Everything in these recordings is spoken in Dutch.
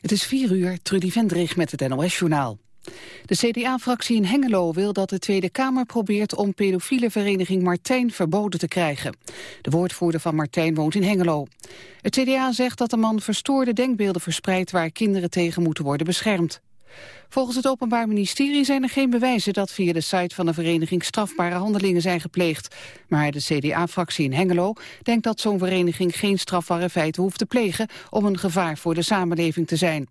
Het is 4 uur, Trudy Vendrig met het NOS-journaal. De CDA-fractie in Hengelo wil dat de Tweede Kamer probeert om pedofiele vereniging Martijn verboden te krijgen. De woordvoerder van Martijn woont in Hengelo. Het CDA zegt dat de man verstoorde denkbeelden verspreidt waar kinderen tegen moeten worden beschermd. Volgens het Openbaar Ministerie zijn er geen bewijzen dat via de site van de vereniging strafbare handelingen zijn gepleegd. Maar de CDA-fractie in Hengelo denkt dat zo'n vereniging geen strafbare feiten hoeft te plegen om een gevaar voor de samenleving te zijn.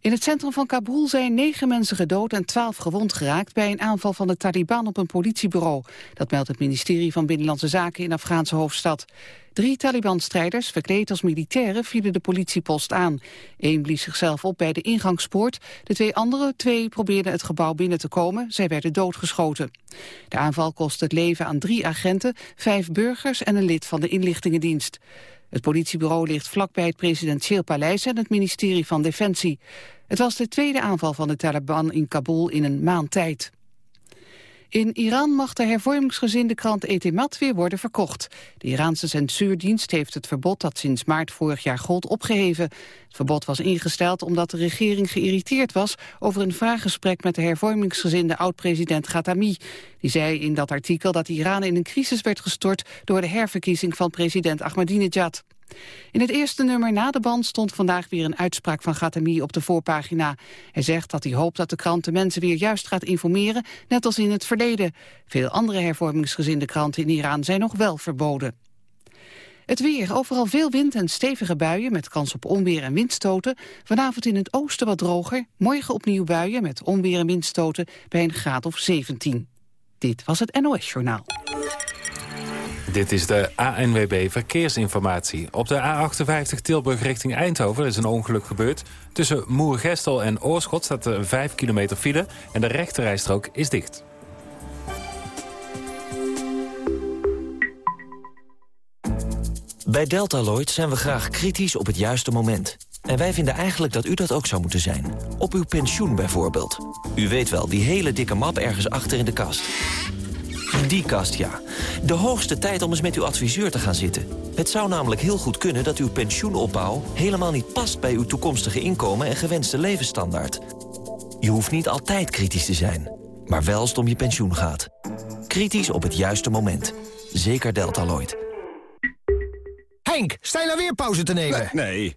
In het centrum van Kabul zijn negen mensen gedood en twaalf gewond geraakt bij een aanval van de Taliban op een politiebureau. Dat meldt het ministerie van Binnenlandse Zaken in de Afghaanse hoofdstad. Drie Taliban-strijders, verkleed als militairen, vielen de politiepost aan. Eén blies zichzelf op bij de ingangspoort. De twee andere twee probeerden het gebouw binnen te komen. Zij werden doodgeschoten. De aanval kostte het leven aan drie agenten, vijf burgers en een lid van de inlichtingendienst. Het politiebureau ligt vlakbij het presidentieel paleis en het ministerie van Defensie. Het was de tweede aanval van de Taliban in Kabul in een maand tijd. In Iran mag de hervormingsgezinde krant Etemat weer worden verkocht. De Iraanse censuurdienst heeft het verbod dat sinds maart vorig jaar gold opgeheven. Het verbod was ingesteld omdat de regering geïrriteerd was over een vraaggesprek met de hervormingsgezinde oud-president Ghatami. Die zei in dat artikel dat Iran in een crisis werd gestort door de herverkiezing van president Ahmadinejad. In het eerste nummer na de band stond vandaag weer een uitspraak van Ghatami op de voorpagina. Hij zegt dat hij hoopt dat de krant de mensen weer juist gaat informeren, net als in het verleden. Veel andere hervormingsgezinde kranten in Iran zijn nog wel verboden. Het weer, overal veel wind en stevige buien met kans op onweer en windstoten. Vanavond in het oosten wat droger, morgen opnieuw buien met onweer en windstoten bij een graad of 17. Dit was het NOS Journaal. Dit is de ANWB Verkeersinformatie. Op de A58 Tilburg richting Eindhoven is een ongeluk gebeurd. Tussen Moergestel en Oorschot staat er 5 kilometer file... en de rechterrijstrook is dicht. Bij Deltaloid zijn we graag kritisch op het juiste moment. En wij vinden eigenlijk dat u dat ook zou moeten zijn. Op uw pensioen bijvoorbeeld. U weet wel, die hele dikke map ergens achter in de kast. Die kast, ja. De hoogste tijd om eens met uw adviseur te gaan zitten. Het zou namelijk heel goed kunnen dat uw pensioenopbouw... helemaal niet past bij uw toekomstige inkomen en gewenste levensstandaard. Je hoeft niet altijd kritisch te zijn, maar wel als het om je pensioen gaat. Kritisch op het juiste moment. Zeker Deltaloid. Henk, sta je nou weer pauze te nemen? Nee,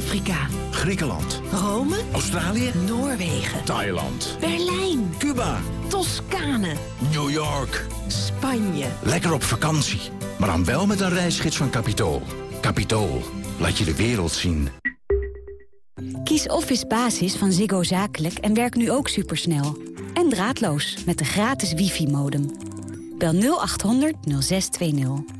Afrika. Griekenland. Rome. Australië. Noorwegen. Thailand. Berlijn. Cuba. Toscane. New York. Spanje. Lekker op vakantie. Maar dan wel met een reisgids van Capitool. Capitool. Laat je de wereld zien. Kies Office Basis van Ziggo Zakelijk en werk nu ook supersnel. En draadloos met de gratis wifi-modem. Bel 0800 0620.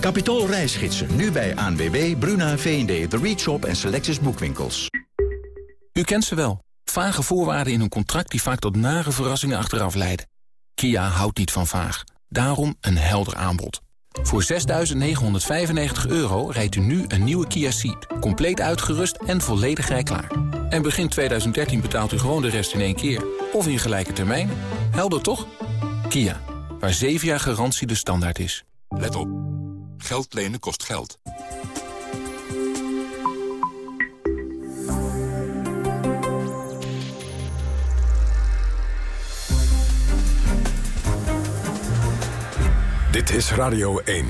Capitool reisgidsen, nu bij ANWB, Bruna, V&D, The Reach Shop en Selectus Boekwinkels. U kent ze wel. Vage voorwaarden in een contract die vaak tot nare verrassingen achteraf leiden. Kia houdt niet van vaag. Daarom een helder aanbod. Voor 6.995 euro rijdt u nu een nieuwe Kia Ceed. Compleet uitgerust en volledig rijklaar. En begin 2013 betaalt u gewoon de rest in één keer. Of in gelijke termijn. Helder toch? Kia, waar 7 jaar garantie de standaard is. Let op. Geld lenen kost geld. Dit is Radio 1.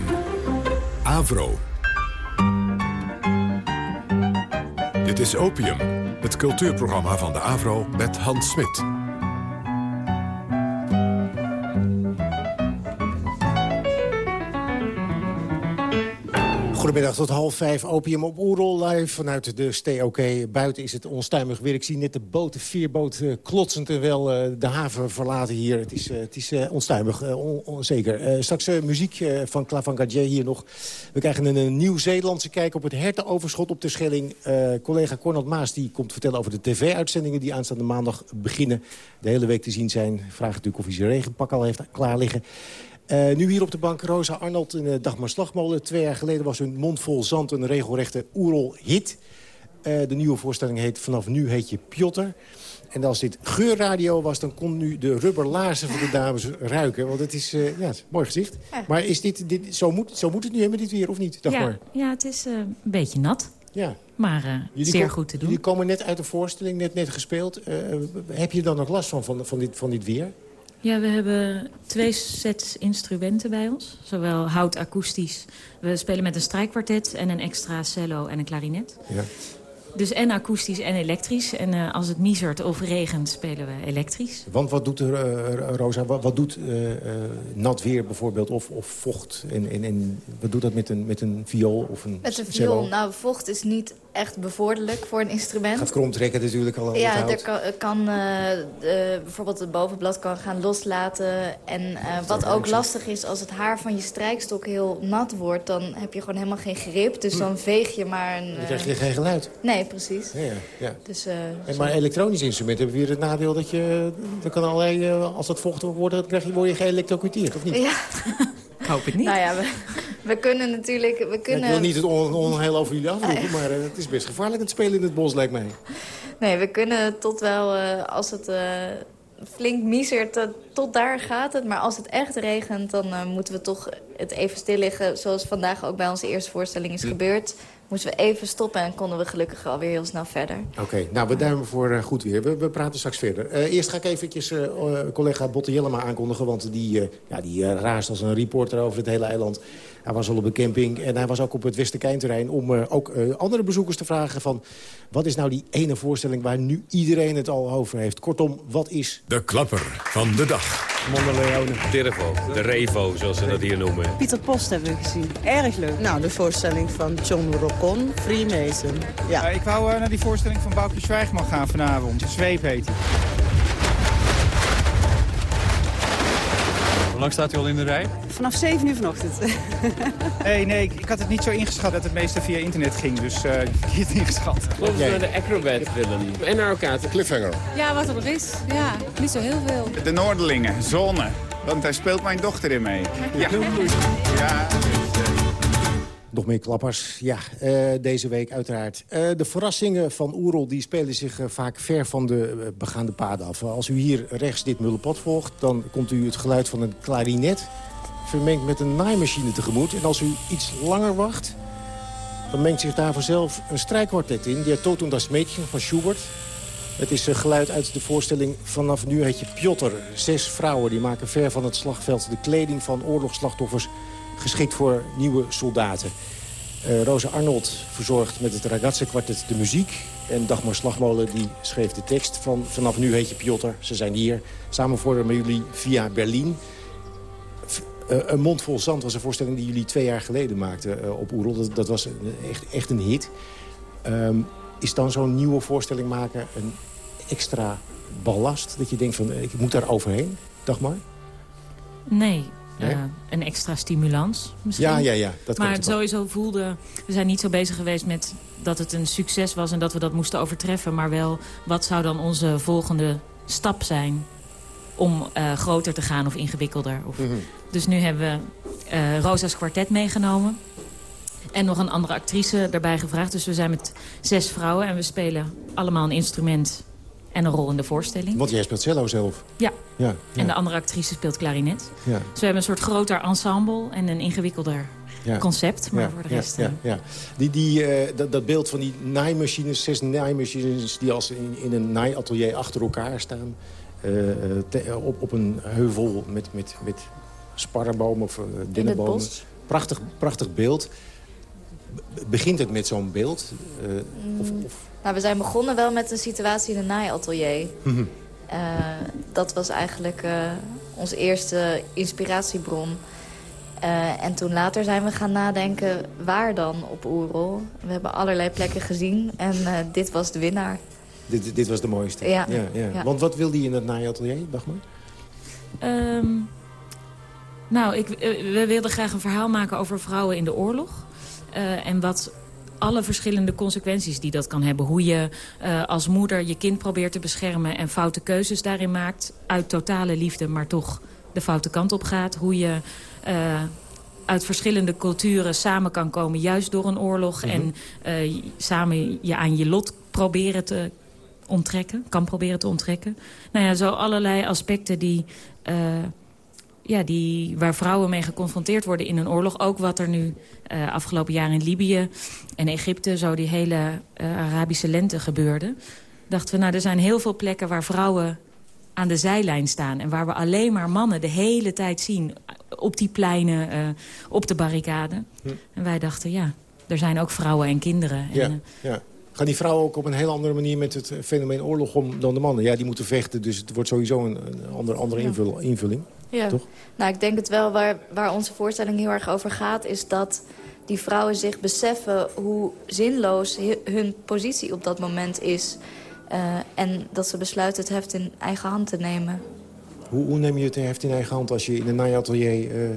Avro. Dit is Opium, het cultuurprogramma van de Avro met Hans Smit. Goedemiddag tot half vijf, opium op Oerol, live vanuit de STOK. Buiten is het onstuimig weer. Ik zie net de boot, de veerboot, uh, klotsend en wel uh, de haven verlaten hier. Het is, uh, het is onstuimig, on, onzeker. straks muziek van Clavan Gadje hier nog. We krijgen een, Nieuw-Zeelandse kijk op het hertenoverschot op de Schelling. collega Cornald Maas die komt vertellen over de tv-uitzendingen... die aanstaande maandag beginnen. De hele week te zien zijn. Vraag natuurlijk of hij zijn regenpak al heeft klaar liggen. Uh, nu hier op de bank Rosa Arnold in de Dagmar Slagmolen. Twee jaar geleden was hun mond vol zand een regelrechte Oerol-hit. Uh, de nieuwe voorstelling heet Vanaf nu heet je Piotr. En als dit geurradio was, dan kon nu de rubberlaarzen van de dames ruiken. Want het is, uh, ja, het is een mooi gezicht. Ja. Maar is dit, dit, zo, moet, zo moet het nu met dit weer, of niet? Dag ja, ja, het is een beetje nat. Ja. Maar zeer goed te doen. Jullie komen net uit de voorstelling, net, net gespeeld. heb je dan nog last van, van, van, dit, van dit weer? Ja, we hebben twee sets instrumenten bij ons. Zowel hout akoestisch. We spelen met een strijkkwartet en een extra cello en een klarinet. Ja. Dus en akoestisch en elektrisch. En uh, als het miezert of regent, spelen we elektrisch. Want wat doet er, uh, Rosa, wat, wat doet uh, nat weer bijvoorbeeld, of, of vocht? En, en, en wat doet dat met een, met een viool of een Met een viool, nou, vocht is niet echt bevorderlijk voor een instrument. Gaat kromtrekken natuurlijk al Ja, er kan, kan bijvoorbeeld het bovenblad kan gaan loslaten. En wat ook lastig is, als het haar van je strijkstok heel nat wordt... dan heb je gewoon helemaal geen grip. Dus hm. dan veeg je maar een... Dan krijg je geen geluid. Nee, precies. Ja, ja. Dus, en maar elektronisch instrumenten hebben weer het nadeel dat je... Dan kan allerlei, als dat vochtig wordt, dan krijg je, word je geëlectrocuteerd, of niet? Ja. Ik hoop het niet. Nou ja, we, we kunnen natuurlijk... We kunnen... ik wil niet het onheil over jullie afroepen, maar uh, het is best gevaarlijk het spelen in het bos, lijkt mij. Nee, we kunnen tot wel, als het flink miezert, tot daar gaat het. Maar als het echt regent, dan moeten we toch het even stil liggen. Zoals vandaag ook bij onze eerste voorstelling is hm. gebeurd moesten we even stoppen en konden we gelukkig alweer heel snel verder. Oké, nou we duimen voor uh, goed weer. We, we, praten straks verder. Uh, eerst ga ik eventjes uh, collega Botte Jellema aankondigen... want die, ja, die raast als een reporter over het hele eiland. Hij was al op een camping en hij was ook op het Westerkijnterrein... om ook andere bezoekers te vragen van... wat is nou die ene voorstelling waar nu iedereen het al over heeft? Kortom, wat is... De klapper van de dag. Mondeleone. Dirvo, de Revo, zoals ze dat hier noemen. Pieter Post hebben we gezien. Erg leuk. Nou, de voorstelling van John Rocon, Freemason. Ja. Uh, ik wou uh, naar die voorstelling van Boukje Zwijgman gaan vanavond. Zweep heet Hoe lang staat u al in de rij? Vanaf 7 uur vanochtend. hey, nee, ik, ik, had het niet zo ingeschat dat het meeste via internet ging. Dus uh, ik heb het ingeschat. Klopt okay. de Acrobat film. En naar elkaar. De cliffhanger. Ja, wat er is. Ja, niet zo heel veel. De Noorderlingen, Zonne. Want daar speelt mijn dochter in mee. Ja. ja. Nog meer klappers, ja, uh, deze week uiteraard. Uh, de verrassingen van Oerol die spelen zich uh, vaak ver van de begaande paden af. Als u hier rechts dit mullepad volgt, dan komt u het geluid van een klarinet... vermengd met een naaimachine tegemoet. En als u iets langer wacht, dan mengt zich daar vanzelf een strijkkwartet in. Die Totum das Mädchen van Schubert. Het is geluid uit de voorstelling Vanaf nu heet je Piotr. Zes vrouwen die maken ver van het slagveld de kleding van oorlogsslachtoffers geschikt voor nieuwe soldaten. Uh, Rosa Arnold verzorgt met het Ragazze kwartet de muziek. En Dagmar Slagmolen die schreef de tekst van Vanaf nu heet je Piotr. Ze zijn hier. Samen vormen met jullie via Berlin. Uh, een mond vol zand was een voorstelling die jullie twee jaar geleden maakten uh, op Oerol. Dat, was echt, echt een hit. Um, is dan zo'n nieuwe voorstelling maken een extra ballast? Dat je denkt van, ik moet daar overheen, Dagmar? Nee, uh, een extra stimulans misschien. Ja, ja, ja. Dat maar sowieso voelde... We zijn niet zo bezig geweest met dat het een succes was... en dat we dat moesten overtreffen. Maar wel, wat zou dan onze volgende stap zijn... om uh, groter te gaan of ingewikkelder. Of... Mm -hmm. Dus nu hebben we uh, Rosa's kwartet meegenomen. En nog een andere actrice daarbij gevraagd. Dus we zijn met zes vrouwen en we spelen allemaal een instrument en een rol in de voorstelling. Want jij speelt cello zelf. Ja. ja, En de andere actrice speelt klarinet. Ja. Dus we hebben een soort groter ensemble en een ingewikkelder ja. concept. Maar voor de rest... Ja, ja, Die, die, uh, dat, dat, beeld van die naaimachines, zes naaimachines... die als in, in een naaiatelier achter elkaar staan... Uh, te, op, op een heuvel met, met, met sparrenbomen of uh, dennenbomen. Prachtig, prachtig beeld. Begint het met zo'n beeld? of, of nou, we zijn begonnen wel met een situatie in een naaiatelier. Mm dat was eigenlijk uh, onze eerste inspiratiebron. Eh, en toen later zijn we gaan nadenken, waar dan op Oerol? We hebben allerlei plekken gezien en uh, dit was de winnaar. Dit, dit was de mooiste? Ja. ja, ja. ja. Want wat wilde je in het naaiatelier, Dagmar? Um, nou, ik, we wilden graag een verhaal maken over vrouwen in de oorlog. Uh, en wat alle verschillende consequenties die dat kan hebben. Hoe je uh, als moeder je kind probeert te beschermen en foute keuzes daarin maakt. Uit totale liefde, maar toch de foute kant op gaat. Hoe je uh, uit verschillende culturen samen kan komen, juist door een oorlog. Mm -hmm. En uh, samen je aan je lot proberen te onttrekken, kan proberen te onttrekken. Nou ja, zo allerlei aspecten die ja, die, waar vrouwen mee geconfronteerd worden in een oorlog. Ook wat er nu uh, afgelopen jaar in Libië en Egypte... zo die hele uh, Arabische lente gebeurde. Dachten we, nou, er zijn heel veel plekken waar vrouwen aan de zijlijn staan... en waar we alleen maar mannen de hele tijd zien... op die pleinen, uh, op de barricade. Hm. En wij dachten, ja, er zijn ook vrouwen en kinderen. Ja, en, ja. Gaan die vrouwen ook op een heel andere manier met het fenomeen oorlog om dan de mannen? Ja, die moeten vechten, dus het wordt sowieso een, een andere, andere invul, invulling. Ja. Toch? Nou, ik denk het wel waar, waar onze voorstelling heel erg over gaat... is dat die vrouwen zich beseffen hoe zinloos hun positie op dat moment is. Uh, en dat ze besluiten het heft in eigen hand te nemen. Hoe, hoe neem je het heft in eigen hand als je in een naaiatelier... Uh,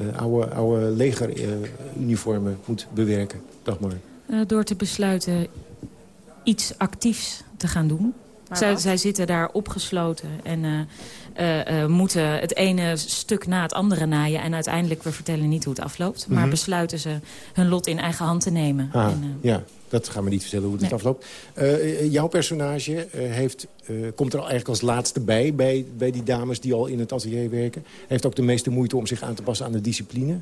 uh, oude, oude legeruniformen moet bewerken? Dag maar. door te besluiten iets actiefs te gaan doen. Zij, zij, zitten daar opgesloten en uh, uh, uh, moeten het ene stuk na het andere naaien. En uiteindelijk, we vertellen niet hoe het afloopt. Mm -hmm. Maar besluiten ze hun lot in eigen hand te nemen. Ah, en, ja, dat gaan we niet vertellen hoe het nee. afloopt. Uh, jouw personage heeft, komt er eigenlijk als laatste bij, bij... bij die dames die al in het atelier werken. Heeft ook de meeste moeite om zich aan te passen aan de discipline.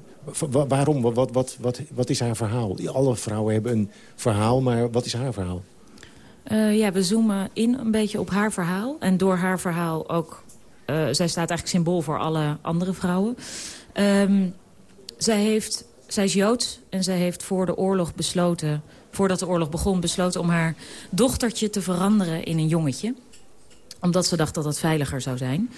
Wa waarom? Wat, wat, wat, wat is haar verhaal? Alle vrouwen hebben een verhaal, maar wat is haar verhaal? Uh, ja, we zoomen in een beetje op haar verhaal. En door haar verhaal ook... Uh, zij staat eigenlijk symbool voor alle andere vrouwen. Um, zij, heeft, zij is Joods en zij heeft voor de oorlog besloten... voordat de oorlog begon, besloten om haar dochtertje te veranderen in een jongetje. Omdat ze dacht dat dat veiliger zou zijn.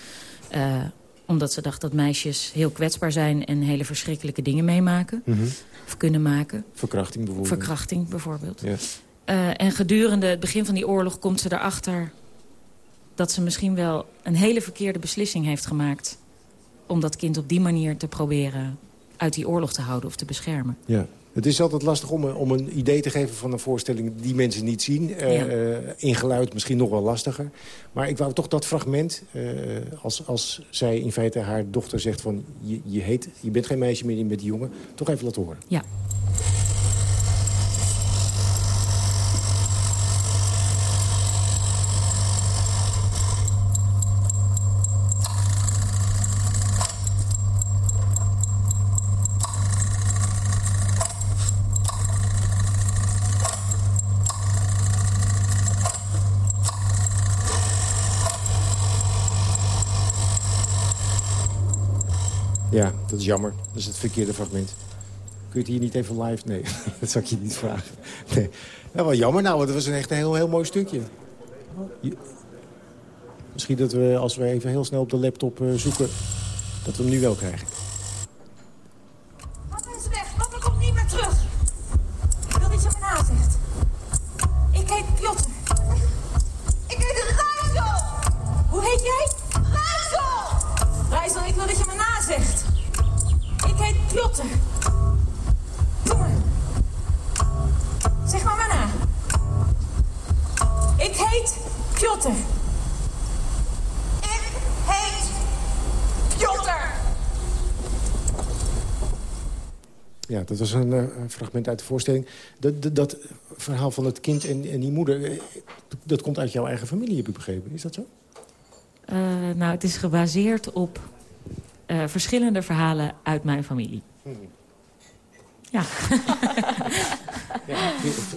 Uh, omdat ze dacht dat meisjes heel kwetsbaar zijn... en hele verschrikkelijke dingen meemaken. Mm -hmm. Of kunnen maken. Verkrachting bijvoorbeeld. Verkrachting bijvoorbeeld. Ja. Uh, en gedurende het begin van die oorlog komt ze erachter... dat ze misschien wel een hele verkeerde beslissing heeft gemaakt... om dat kind op die manier te proberen uit die oorlog te houden of te beschermen. Ja. Het is altijd lastig om, om een idee te geven van een voorstelling die mensen niet zien. Uh, ja. uh, in geluid misschien nog wel lastiger. Maar ik wou toch dat fragment, uh, als, als zij in feite haar dochter zegt van... Je, je, heet, je bent geen meisje meer, je bent die jongen, toch even laten horen. Ja. Ja, dat is jammer. Dat is het verkeerde fragment. Kun je het hier niet even live? Nee, dat zou ik je niet vragen. Nee. Wel jammer nou, want het was een echt een heel, heel mooi stukje. Je... Misschien dat we, als we even heel snel op de laptop uh, zoeken... dat we hem nu wel krijgen. Fragment uit de voorstelling. Dat, dat, dat, verhaal van het kind en, en die moeder... dat komt uit jouw eigen familie, heb ik begrepen. Is dat zo? Uh, nou, het is gebaseerd op uh, verschillende verhalen uit mijn familie. Hmm. Ja. ja.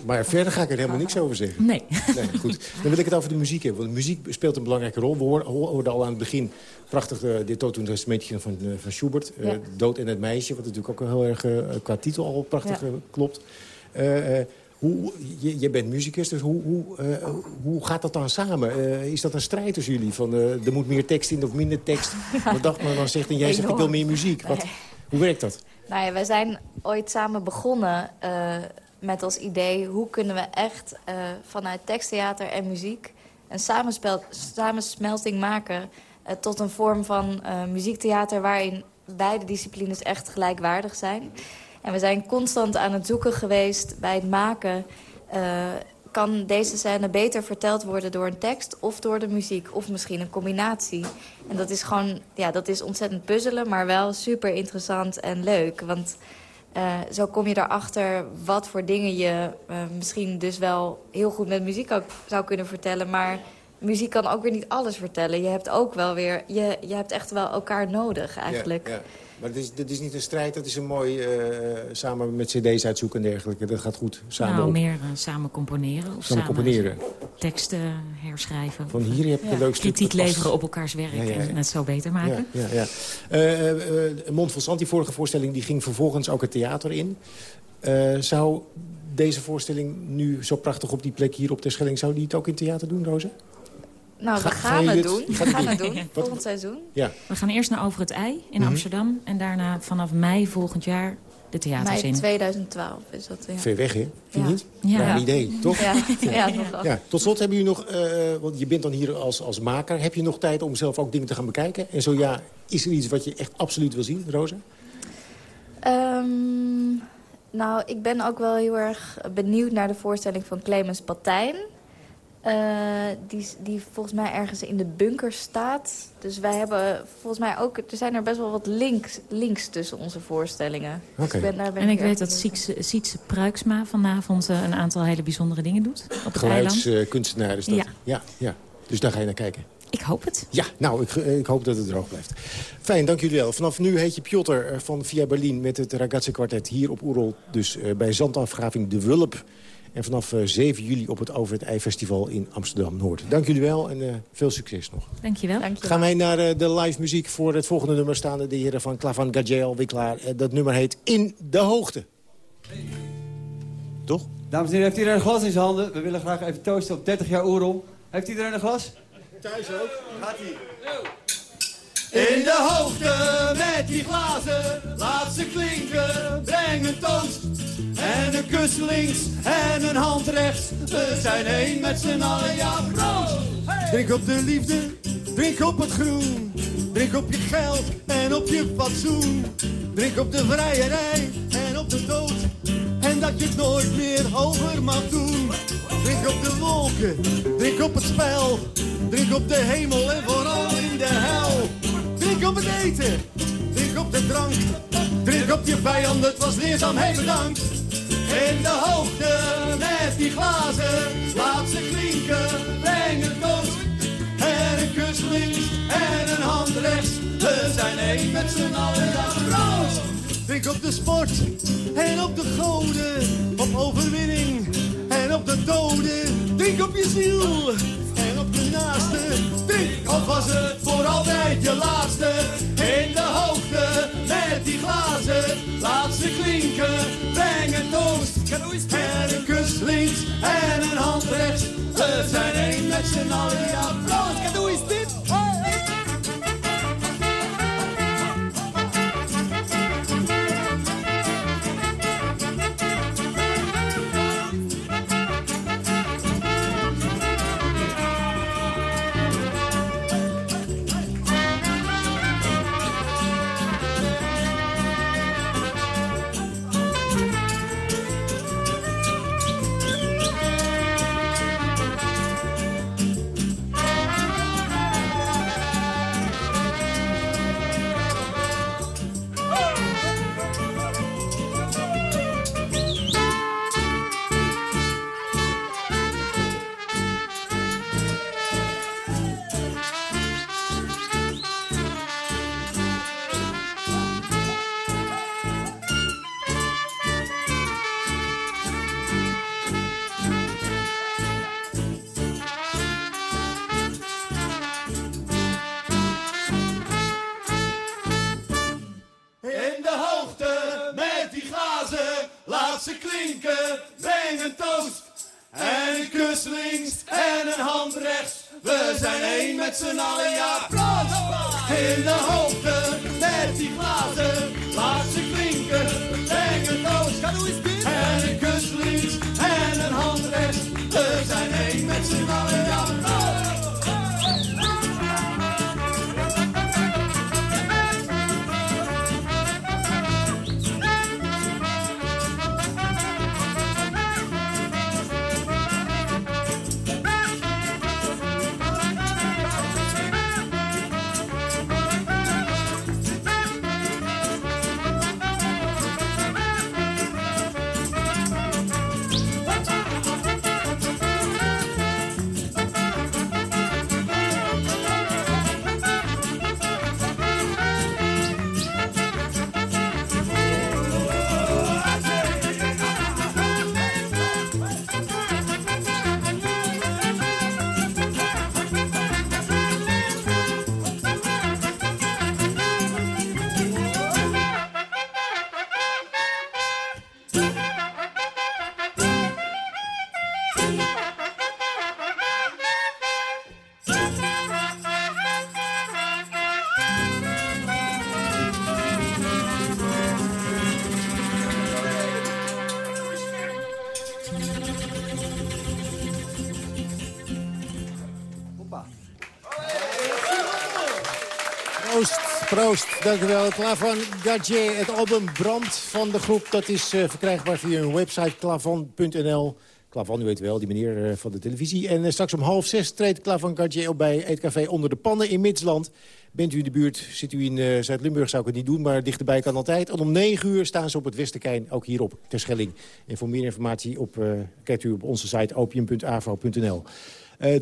Maar verder ga ik er helemaal niks over zeggen. Nee. nee. Goed, dan wil ik het over de muziek hebben. Want de muziek speelt een belangrijke rol. We hoorden al aan het begin prachtig uh, dit Toto testamentje van, uh, van Schubert. Uh, ja. Dood en het meisje, wat natuurlijk ook heel erg qua titel al prachtig ja. klopt. Hoe, je, je, bent muzikus, dus hoe, hoe, uh, hoe gaat dat dan samen? Uh, is dat een strijd tussen jullie? Van, uh, er moet meer tekst in of minder tekst? Wat dacht men dan zegt en jij zegt ik wil meer muziek. Wat, Hoe werkt dat? Nou ja, wij zijn ooit samen begonnen met als idee... hoe kunnen we echt uh, vanuit teksttheater en muziek... een samensmelting maken uh, tot een vorm van muziektheater... waarin beide disciplines echt gelijkwaardig zijn. En we zijn constant aan het zoeken geweest bij het maken kan deze scène beter verteld worden door een tekst of door de muziek. Of misschien een combinatie. En dat is gewoon, ja, dat is ontzettend puzzelen, maar wel super interessant en leuk. Want uh, zo kom je erachter wat voor dingen je uh, misschien dus wel heel goed met muziek ook zou kunnen vertellen. Maar muziek kan ook weer niet alles vertellen. Je hebt ook wel weer, je, je hebt echt wel elkaar nodig eigenlijk. Maar dit is, dit is niet een strijd, dat is een mooi uh, samen met cd's uitzoeken en dergelijke. Dat gaat goed samen Nou, op. meer uh, samen componeren. Of samen, componeren. teksten herschrijven. Van hier heb je een leuk stuk. Kritiek leveren op elkaars werk ja, ja, ja. en het zo beter maken. Ja, ja, ja. Uh, Mond van Zand, die vorige voorstelling, die ging vervolgens ook het theater in. zou deze voorstelling nu zo prachtig op die plek hier op Terschelling... zou die het ook in theater doen, Roze? Nou, we gaan het doen. We gaan het doen, volgend seizoen. Ja. We gaan eerst naar Over het IJ in mm -hmm. Amsterdam. En daarna vanaf mei volgend jaar de theaters mei in. 2012 is dat, ja. Ver weg, hè? Vind je niet? Ja. ja. een idee, toch? Ja, ja, ja, ja. Tot slot hebben jullie nog... Uh, want je bent dan hier als, als maker. Heb je nog tijd om zelf ook dingen te gaan bekijken? En zo ja, is er iets wat je echt absoluut wil zien, Rosa? Um, nou, ik ben ook wel heel erg benieuwd naar de voorstelling van Clemens Patijn. Uh, die, die volgens mij ergens in de bunker staat. Dus wij hebben volgens mij ook... Er zijn er best wel wat links, links tussen onze voorstellingen. Okay. Dus ik ben, daar ben en ik ik weet dat Sietse, Sietse Pruiksma vanavond uh, een aantal hele bijzondere dingen doet. Op het Geluidskunstenaar uh, is dat. Ja. ja. Ja, Dus daar ga je naar kijken. Ik hoop het. Ja, nou, ik, ik, hoop dat het droog blijft. Fijn, dank jullie wel. Vanaf nu heet je Piotr van Via Berlin met het Ragazzi Quartet hier op Oerol. Dus bij zandafgraving De Wulp. En vanaf uh, 7 juli op het Over het Ei Festival in Amsterdam-Noord. Dank jullie wel en uh, veel succes nog. Dank je wel. Gaan wij naar uh, de live muziek voor het volgende nummer staan. De heren van Klavan Gagel, weer klaar. dat nummer heet In de Hoogte. Toch? Dames en heren, heeft iedereen een glas in zijn handen? We willen graag even toosten op 30 jaar Oerol. Heeft iedereen een glas? Thuis ook. Gaat ie. In de hoogte met die glazen, laat ze klinken, breng een toast. En een kus links en een hand rechts, we zijn één met z'n allen, ja. Drink op de liefde, drink op het groen, drink op je geld en op je fatsoen. Drink op de vrijerij en op de dood, en dat je het nooit meer over mag doen. Drink op de wolken, drink op het spel, drink op de hemel en vooral in de hel. Drink op het eten, drink op de drank. Drink op je vijand, het was leerzaam, hey bedankt. In de hoogte met die glazen, laat ze klinken, breng een toast. En een kus links en een hand rechts, we zijn één met z'n allen, ja proost. Drink op de sport en op de goden, op overwinning en op de doden. Drink op je ziel naaste. Drink, of was het voor altijd je laatste. In de hoogte met die glazen. Laat ze klinken, breng een toast. En een kus links en een hand rechts. We zijn één met z'n allen. En hoe is dit? Proost. Dank u wel. Klavan Gadje, het album Brand van de groep. Dat is uh, verkrijgbaar via hun website klavan.nl. Klavan, u weet wel, die meneer uh, van de televisie. En uh, straks om half zes treedt Klavan Gadje op bij Eetcafé Onder de Pannen in Midsland. Bent u in de buurt, zit u in Zuid-Limburg, zou ik het niet doen... maar dichterbij kan altijd. En om negen uur staan ze op het Westerkijn, ook hier op Terschelling. En voor meer informatie op, kijkt u op onze site opium.avo.nl.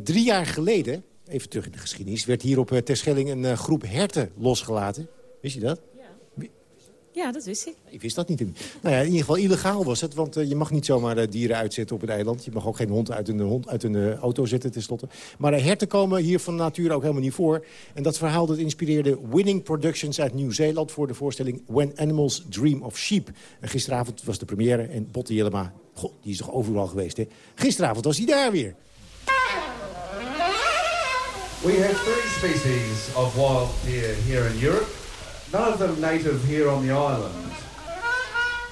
drie jaar geleden even terug in de geschiedenis... werd hier op uh, Terschelling een uh, groep herten losgelaten. Wist je dat? Ja. ja, dat wist ik. Ik wist dat niet. Nou ja, in ieder geval illegaal was het, want uh, je mag niet zomaar dieren uitzetten op het eiland. Je mag ook geen hond uit een, hond uit een auto zetten, tenslotte. Maar herten komen hier van natuur ook helemaal niet voor. En dat verhaal dat inspireerde Winning Productions uit Nieuw-Zeeland... voor de voorstelling When Animals Dream of Sheep. En gisteravond was de première en Botte Jellema... Goh, die is toch overal geweest, hè? Gisteravond was hij daar weer. We have three species of wild deer here in Europe, none of them native here on the island.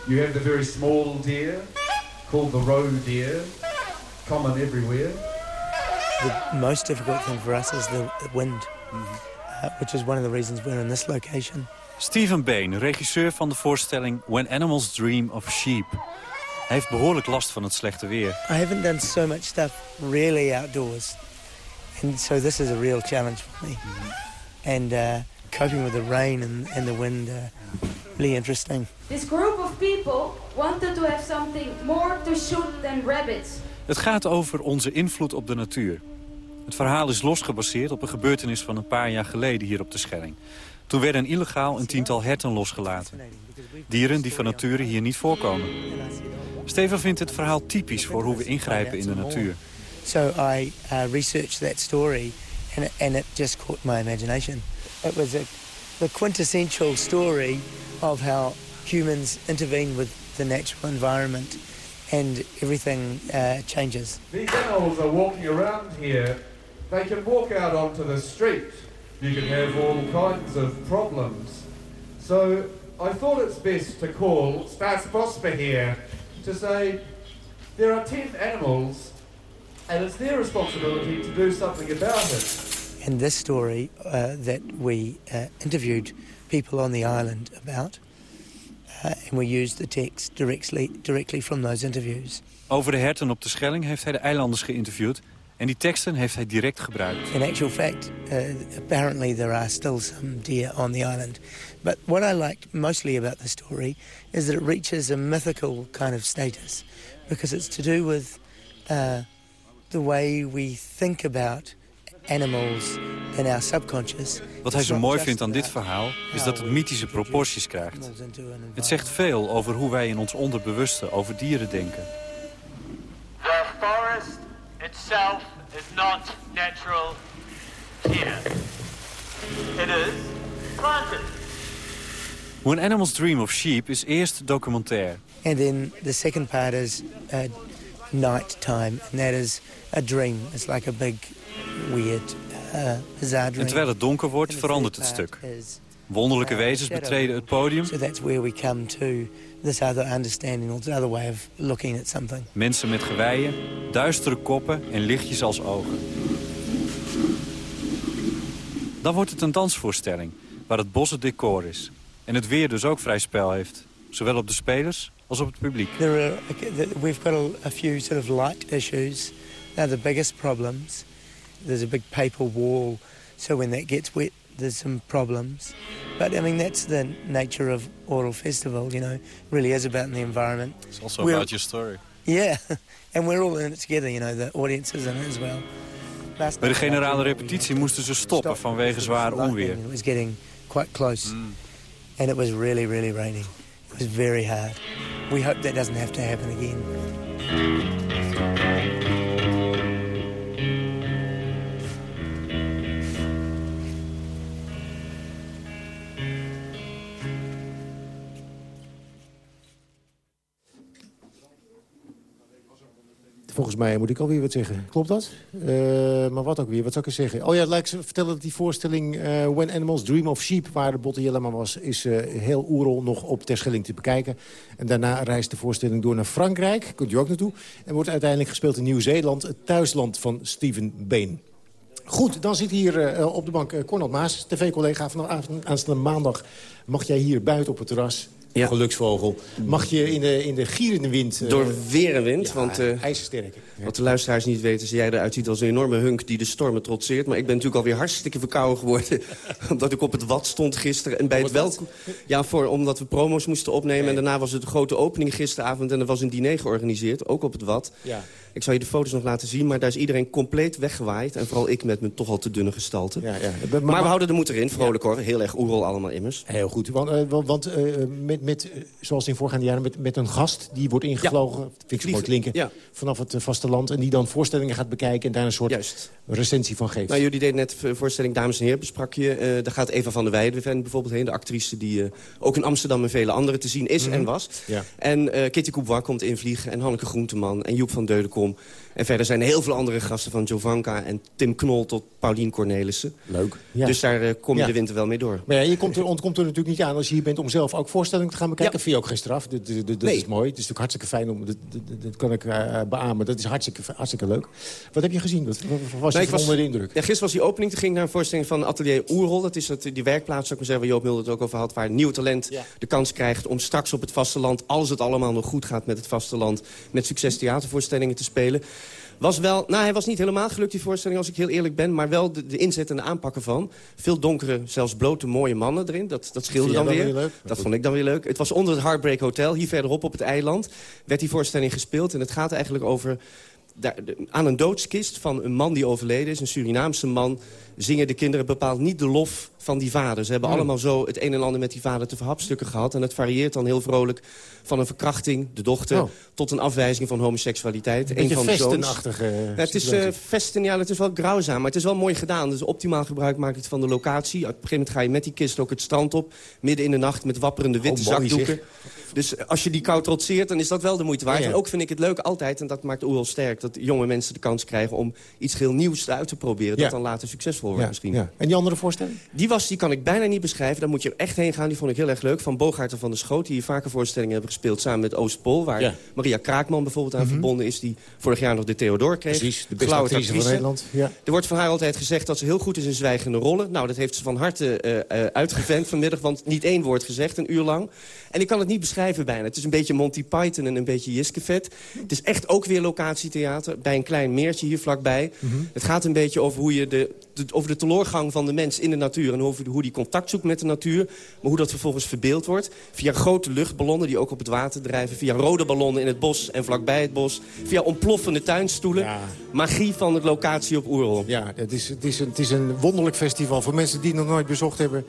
You have the very small deer, called the roe deer, common everywhere. The most difficult thing for us is the wind, mm -hmm. uh, which is one of the reasons we're in this location. Stephen Bain, regisseur van de voorstelling When Animals Dream of Sheep. Hij heeft behoorlijk last van het slechte weer. I haven't done so much stuff really outdoors. And so this is a real challenge for me. And uh, coping with the rain and, and the wind, uh, really interesting. This group of people wanted to have something more to shoot than rabbits. Het gaat over onze invloed op de natuur. Het verhaal is losgebaseerd op een gebeurtenis van een paar jaar geleden hier op de Schelling. Toen werden illegaal een tiental herten losgelaten. Dieren die van nature hier niet voorkomen. Steven vindt het verhaal typisch voor hoe we ingrijpen in de natuur. So I uh, researched that story, and it, and it just caught my imagination. It was a, the quintessential story of how humans intervene with the natural environment and everything uh, changes. These animals are walking around here. They can walk out onto the street. You can have all kinds of problems. So I thought it's best to call Stas Bosper here to say there are 10 animals and it's their responsibility to do something about it. In this story uh, that we uh, interviewed people on the island about, uh, and we used the text directly, directly from those interviews. Over de herten op de Schelling heeft hij de eilanders geïnterviewd en die teksten heeft hij direct gebruikt. In actual fact, uh, apparently there are still some deer on the island. But what I liked mostly about the story is that it reaches a mythical kind of status because it's to do with uh, the way we think about animals in our subconscious. Wat hij zo mooi vindt aan dit verhaal is dat het mythische proporties krijgt. Het zegt veel over hoe wij in ons onderbewuste over dieren denken. The forest itself is not natural here. It is planted. When Animals Dream of Sheep is eerst documentair. And then the second part is uh, night time. And that is a dream. It's like a big, weird, uh, bizarre dream. En terwijl het donker wordt, verandert het stuk. Wonderlijke wezens betreden het podium. So that's where we come to this other understanding, or this other way of looking at something. Mensen met geweien, duistere koppen en lichtjes als ogen. Dan wordt het een dansvoorstelling, waar het bos het decor is. En het weer dus ook vrij spel heeft. Zowel op de spelers als op het publiek. There are, we've got a, a few sort of light issues Now the biggest problems, there's a big paper wall, so when that gets wet, there's some problems. But I mean, that's the nature of Oral Festival, you know, really is about the environment. It's also we're, about your story. Yeah, and we're all in it together, you know, the audience is in it as well. Bij de generale repetitie moesten ze stoppen vanwege zwaar onweer. It was getting quite close. Mm. And it was really, really raining. It was very hard. We hope that doesn't have to happen again. Volgens mij moet ik alweer wat zeggen. Klopt dat? Uh, maar wat ook weer? Wat zou ik zeggen? Oh ja, lijkt ze vertellen dat die voorstelling uh, When Animals Dream of Sheep... waar de Botte Jellema was, is uh, heel Oerol nog op Terschelling te bekijken. En daarna reist de voorstelling door naar Frankrijk. Kunt u ook naartoe. En wordt uiteindelijk gespeeld in Nieuw-Zeeland, het thuisland van Steven Bain. Goed, dan zit hier eh, op de bank uh, Cornel Maas, tv-collega. Vanavond aanstaande maandag mag jij hier buiten op het terras... Ja. Geluksvogel. Mag je in de, in de gierende wind... Door weer en wind. ja, want, uh, ijzersterk. Wat de luisteraars niet weten, is jij eruit ziet als een enorme hunk die de stormen trotseert. Maar ik ben natuurlijk alweer hartstikke verkouden geworden. omdat ik op het wat stond gisteren. En bij het welkom... Ja, voor, omdat we promo's moesten opnemen. Nee. En daarna was het de grote opening gisteravond. En er was een diner georganiseerd, ook op het wat. Ja. Ik zal je de foto's nog laten zien, maar daar is iedereen compleet weggewaaid. En vooral ik met mijn toch al te dunne gestalte. Ja, ja. Maar, maar, we houden de moed erin, vrolijk hoor. Heel erg oerol allemaal immers. Heel goed, want, uh, want uh, met, met, zoals in voorgaande jaren, met, met een gast die wordt ingevlogen... Ja. vind ik zo mooi klinken, vanaf het vasteland... en die dan voorstellingen gaat bekijken en daar een soort Juist. recensie van geeft. Nou, jullie deden net de voorstelling Dames en Heren, besprak je. Uh, daar gaat Eva van der Weijden bijvoorbeeld heen. De actrice die ook in Amsterdam en vele anderen te zien is Mhm. mm -hmm. en was. Ja. En Kitty Coubois komt invliegen en Hanneke Groenteman en Joep van Deudekom... En verder zijn er heel veel andere gasten van Jovanka en Tim Knol tot Paulien Cornelissen. Leuk. Ja. Dus daar kom je ja. de winter wel mee door. Maar ja, je komt er, ontkomt er natuurlijk niet aan als je hier bent om zelf ook voorstellingen te gaan bekijken. Vind je ook geen straf. Dat, dat, dat nee. is mooi. Het is natuurlijk hartstikke fijn om... Dat, dat, kan ik beamen. Dat is hartstikke, hartstikke leuk. Wat heb je gezien? Wat, was nee, je was, onder de indruk? Ja, gisteren was die opening. Toen ging ik naar een voorstelling van Atelier Oerol. Dat is het, die werkplaats, zou ik maar zeggen, waar Joop Mulder het ook over had. Waar nieuw talent ja. de kans krijgt om straks op het vasteland... als het allemaal nog goed gaat met het vasteland... met succes theatervoorstellingen te spelen. Was wel, nou, hij was niet helemaal gelukt, die voorstelling, als ik heel eerlijk ben. Maar wel de, de inzet en de aanpakken van. Veel donkere, zelfs blote, mooie mannen erin. Dat, dat scheelde dan, dan weer. Dat vond ik dan weer leuk. Het was onder het Heartbreak Hotel, hier verderop op het eiland. Werd die voorstelling gespeeld. En het gaat eigenlijk over... Daar, aan een doodskist van een man die overleden is, een Surinaamse man... zingen de kinderen bepaald niet de lof van die vader. Ze hebben Hmm. allemaal zo het een en ander met die vader te verhapstukken gehad. En het varieert dan heel vrolijk van een verkrachting, de dochter... Oh. tot een afwijzing van homoseksualiteit. Een van de zoons. festenachtige Ja, het is uh, vesten, ja, het is wel grauwzaam, maar het is wel mooi gedaan. Dus optimaal gebruik maakt het van de locatie. Op een gegeven moment ga je met die kist ook het strand op. Midden in de nacht met wapperende witte oh, mooi, zakdoeken. Zeg. Dus als je die kou trotseert, dan is dat wel de moeite waard. Ja, ja. En ook vind ik het leuk altijd, en dat maakt Oerol sterk... dat jonge mensen de kans krijgen om iets heel nieuws uit te proberen. Dat dan later succesvol wordt misschien. ja. En die andere voorstelling? Die, was, die kan ik bijna niet beschrijven. Daar moet je echt heen gaan. Die vond ik heel erg leuk. Van Bogaert en van der Schoot. Die hier vaker voorstellingen hebben gespeeld samen met Oostpol. Waar. Maria Kraakman bijvoorbeeld aan Mhm. verbonden is. Die vorig jaar nog de Theodor kreeg. Precies, de beste actrice van Nederland. Ja. Er wordt van haar altijd gezegd dat ze heel goed is in zwijgende rollen. Nou, dat heeft ze van harte uh, uh, uitgevent vanmiddag. Want niet één woord gezegd, een uur lang. En ik kan het niet beschrijven bijna. Het is een beetje Monty Python en een beetje Jiskevet. Het is echt ook weer locatietheater. Bij een klein meertje hier vlakbij. Mhm. Het gaat een beetje over, hoe je de, de, over de teloorgang van de mens in de natuur. En over hoe die contact zoekt met de natuur. Maar hoe dat vervolgens verbeeld wordt. Via grote luchtballonnen die ook op het water drijven. Via rode ballonnen in het bos en vlakbij het bos. Via ontploffende tuinstoelen. Ja. Magie van het locatie op Oerol. Ja, het is, het, is een, het is een wonderlijk festival. Voor mensen die het nog nooit bezocht hebben...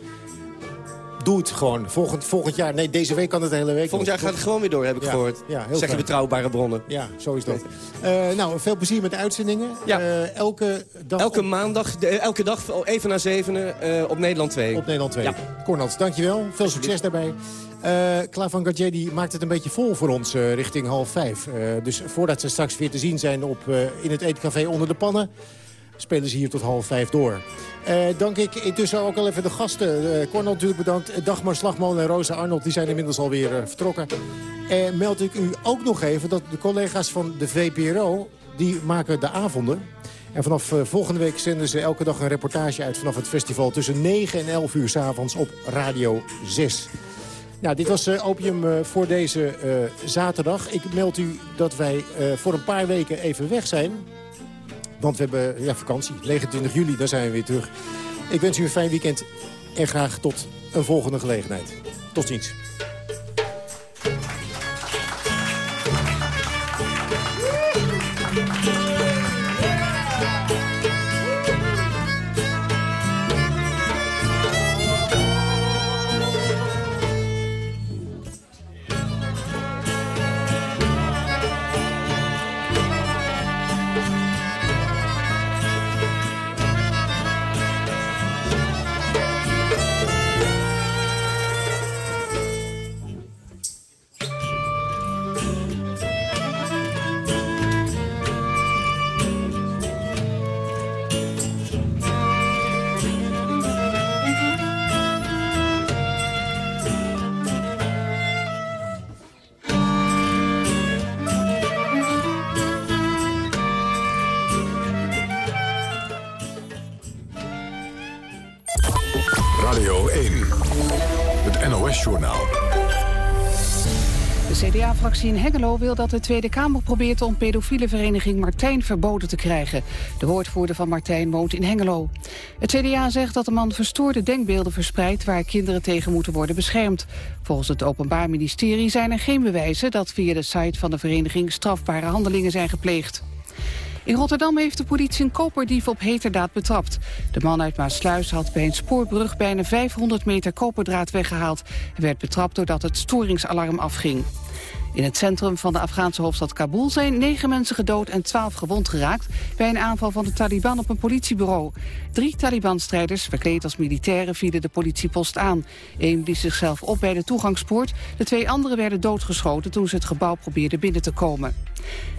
Doe het gewoon. Volgend, volgend jaar, nee, deze week kan het de hele week. Volgend jaar gaat het gewoon weer door, heb ik ja, gehoord. Ja, heel Zeggen betrouwbare bronnen. Ja, zo is dat. Uh, nou, veel plezier met de uitzendingen. Ja. Uh, elke dag... Elke op, maandag, de, elke dag even na zevenen uh, op Nederland 2. Op Nederland 2. Ja. Cornels, dankjewel. Veel succes daarbij. Uh, Klaar van Gardje die maakt het een beetje vol voor ons richting half vijf. Dus voordat ze straks weer te zien zijn op, in het eetcafé onder de pannen... spelen ze hier tot half vijf door. Uh, dank ik intussen ook al even de gasten. Uh, Cornel natuurlijk bedankt. Dagmar Slagman en Rosa Arnold die zijn inmiddels alweer uh, vertrokken. En meld ik u ook nog even dat de collega's van de VPRO... die maken de avonden. En vanaf volgende week zenden ze elke dag een reportage uit... vanaf het festival tussen 9 en 11 uur s'avonds op Radio 6. Nou, dit was Opium voor deze zaterdag. Ik meld u dat wij voor een paar weken even weg zijn. Want we hebben ja, vakantie. 29 juli, daar zijn we weer terug. Ik wens u een fijn weekend en graag tot een volgende gelegenheid. Tot ziens. In Hengelo wil dat de Tweede Kamer probeert om pedofiele vereniging Martijn verboden te krijgen. De woordvoerder van Martijn woont in Hengelo. Het CDA zegt dat de man verstoorde denkbeelden verspreidt waar kinderen tegen moeten worden beschermd. Volgens het Openbaar Ministerie zijn er geen bewijzen dat via de site van de vereniging strafbare handelingen zijn gepleegd. In Rotterdam heeft de politie een koperdief op heterdaad betrapt. De man uit Maasluis had bij een spoorbrug bijna 500 meter koperdraad weggehaald. Hij werd betrapt doordat het storingsalarm afging. In het centrum van de Afghaanse hoofdstad Kabul zijn negen mensen gedood en twaalf gewond geraakt bij een aanval van de Taliban op een politiebureau. Drie Taliban-strijders, verkleed als militairen, vielen de politiepost aan. Eén blies zichzelf op bij de toegangspoort. De twee anderen werden doodgeschoten toen ze het gebouw probeerden binnen te komen.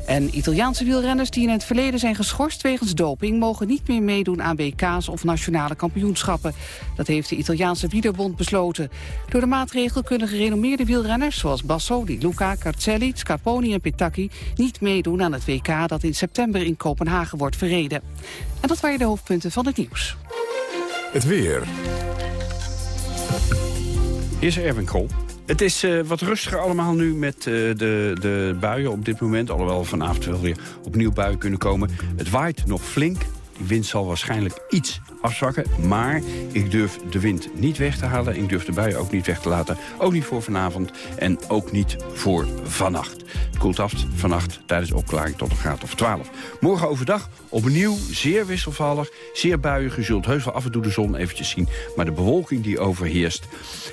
En Italiaanse wielrenners die in het verleden zijn geschorst wegens doping... mogen niet meer meedoen aan WK's of nationale kampioenschappen. Dat heeft de Italiaanse wielerbond besloten. Door de maatregel kunnen gerenommeerde wielrenners... zoals Basso, Di Luca, Carcelli, Scarponi en Petacchi... niet meedoen aan het WK dat in september in Kopenhagen wordt verreden. En dat waren de hoofdpunten van het nieuws. Het weer. Is Erwin Krol. Het is uh, wat rustiger allemaal nu met uh, de, de buien op dit moment. Alhoewel vanavond wel weer opnieuw buien kunnen komen. Het waait nog flink. Die wind zal waarschijnlijk iets afzwakken. Maar ik durf de wind niet weg te halen. Ik durf de buien ook niet weg te laten. Ook niet voor vanavond en ook niet voor vannacht. Het koelt af vannacht tijdens opklaring tot een graad of 12. Morgen overdag opnieuw zeer wisselvallig, zeer buiig. Zult heus wel af en toe de zon eventjes zien. Maar de bewolking die overheerst,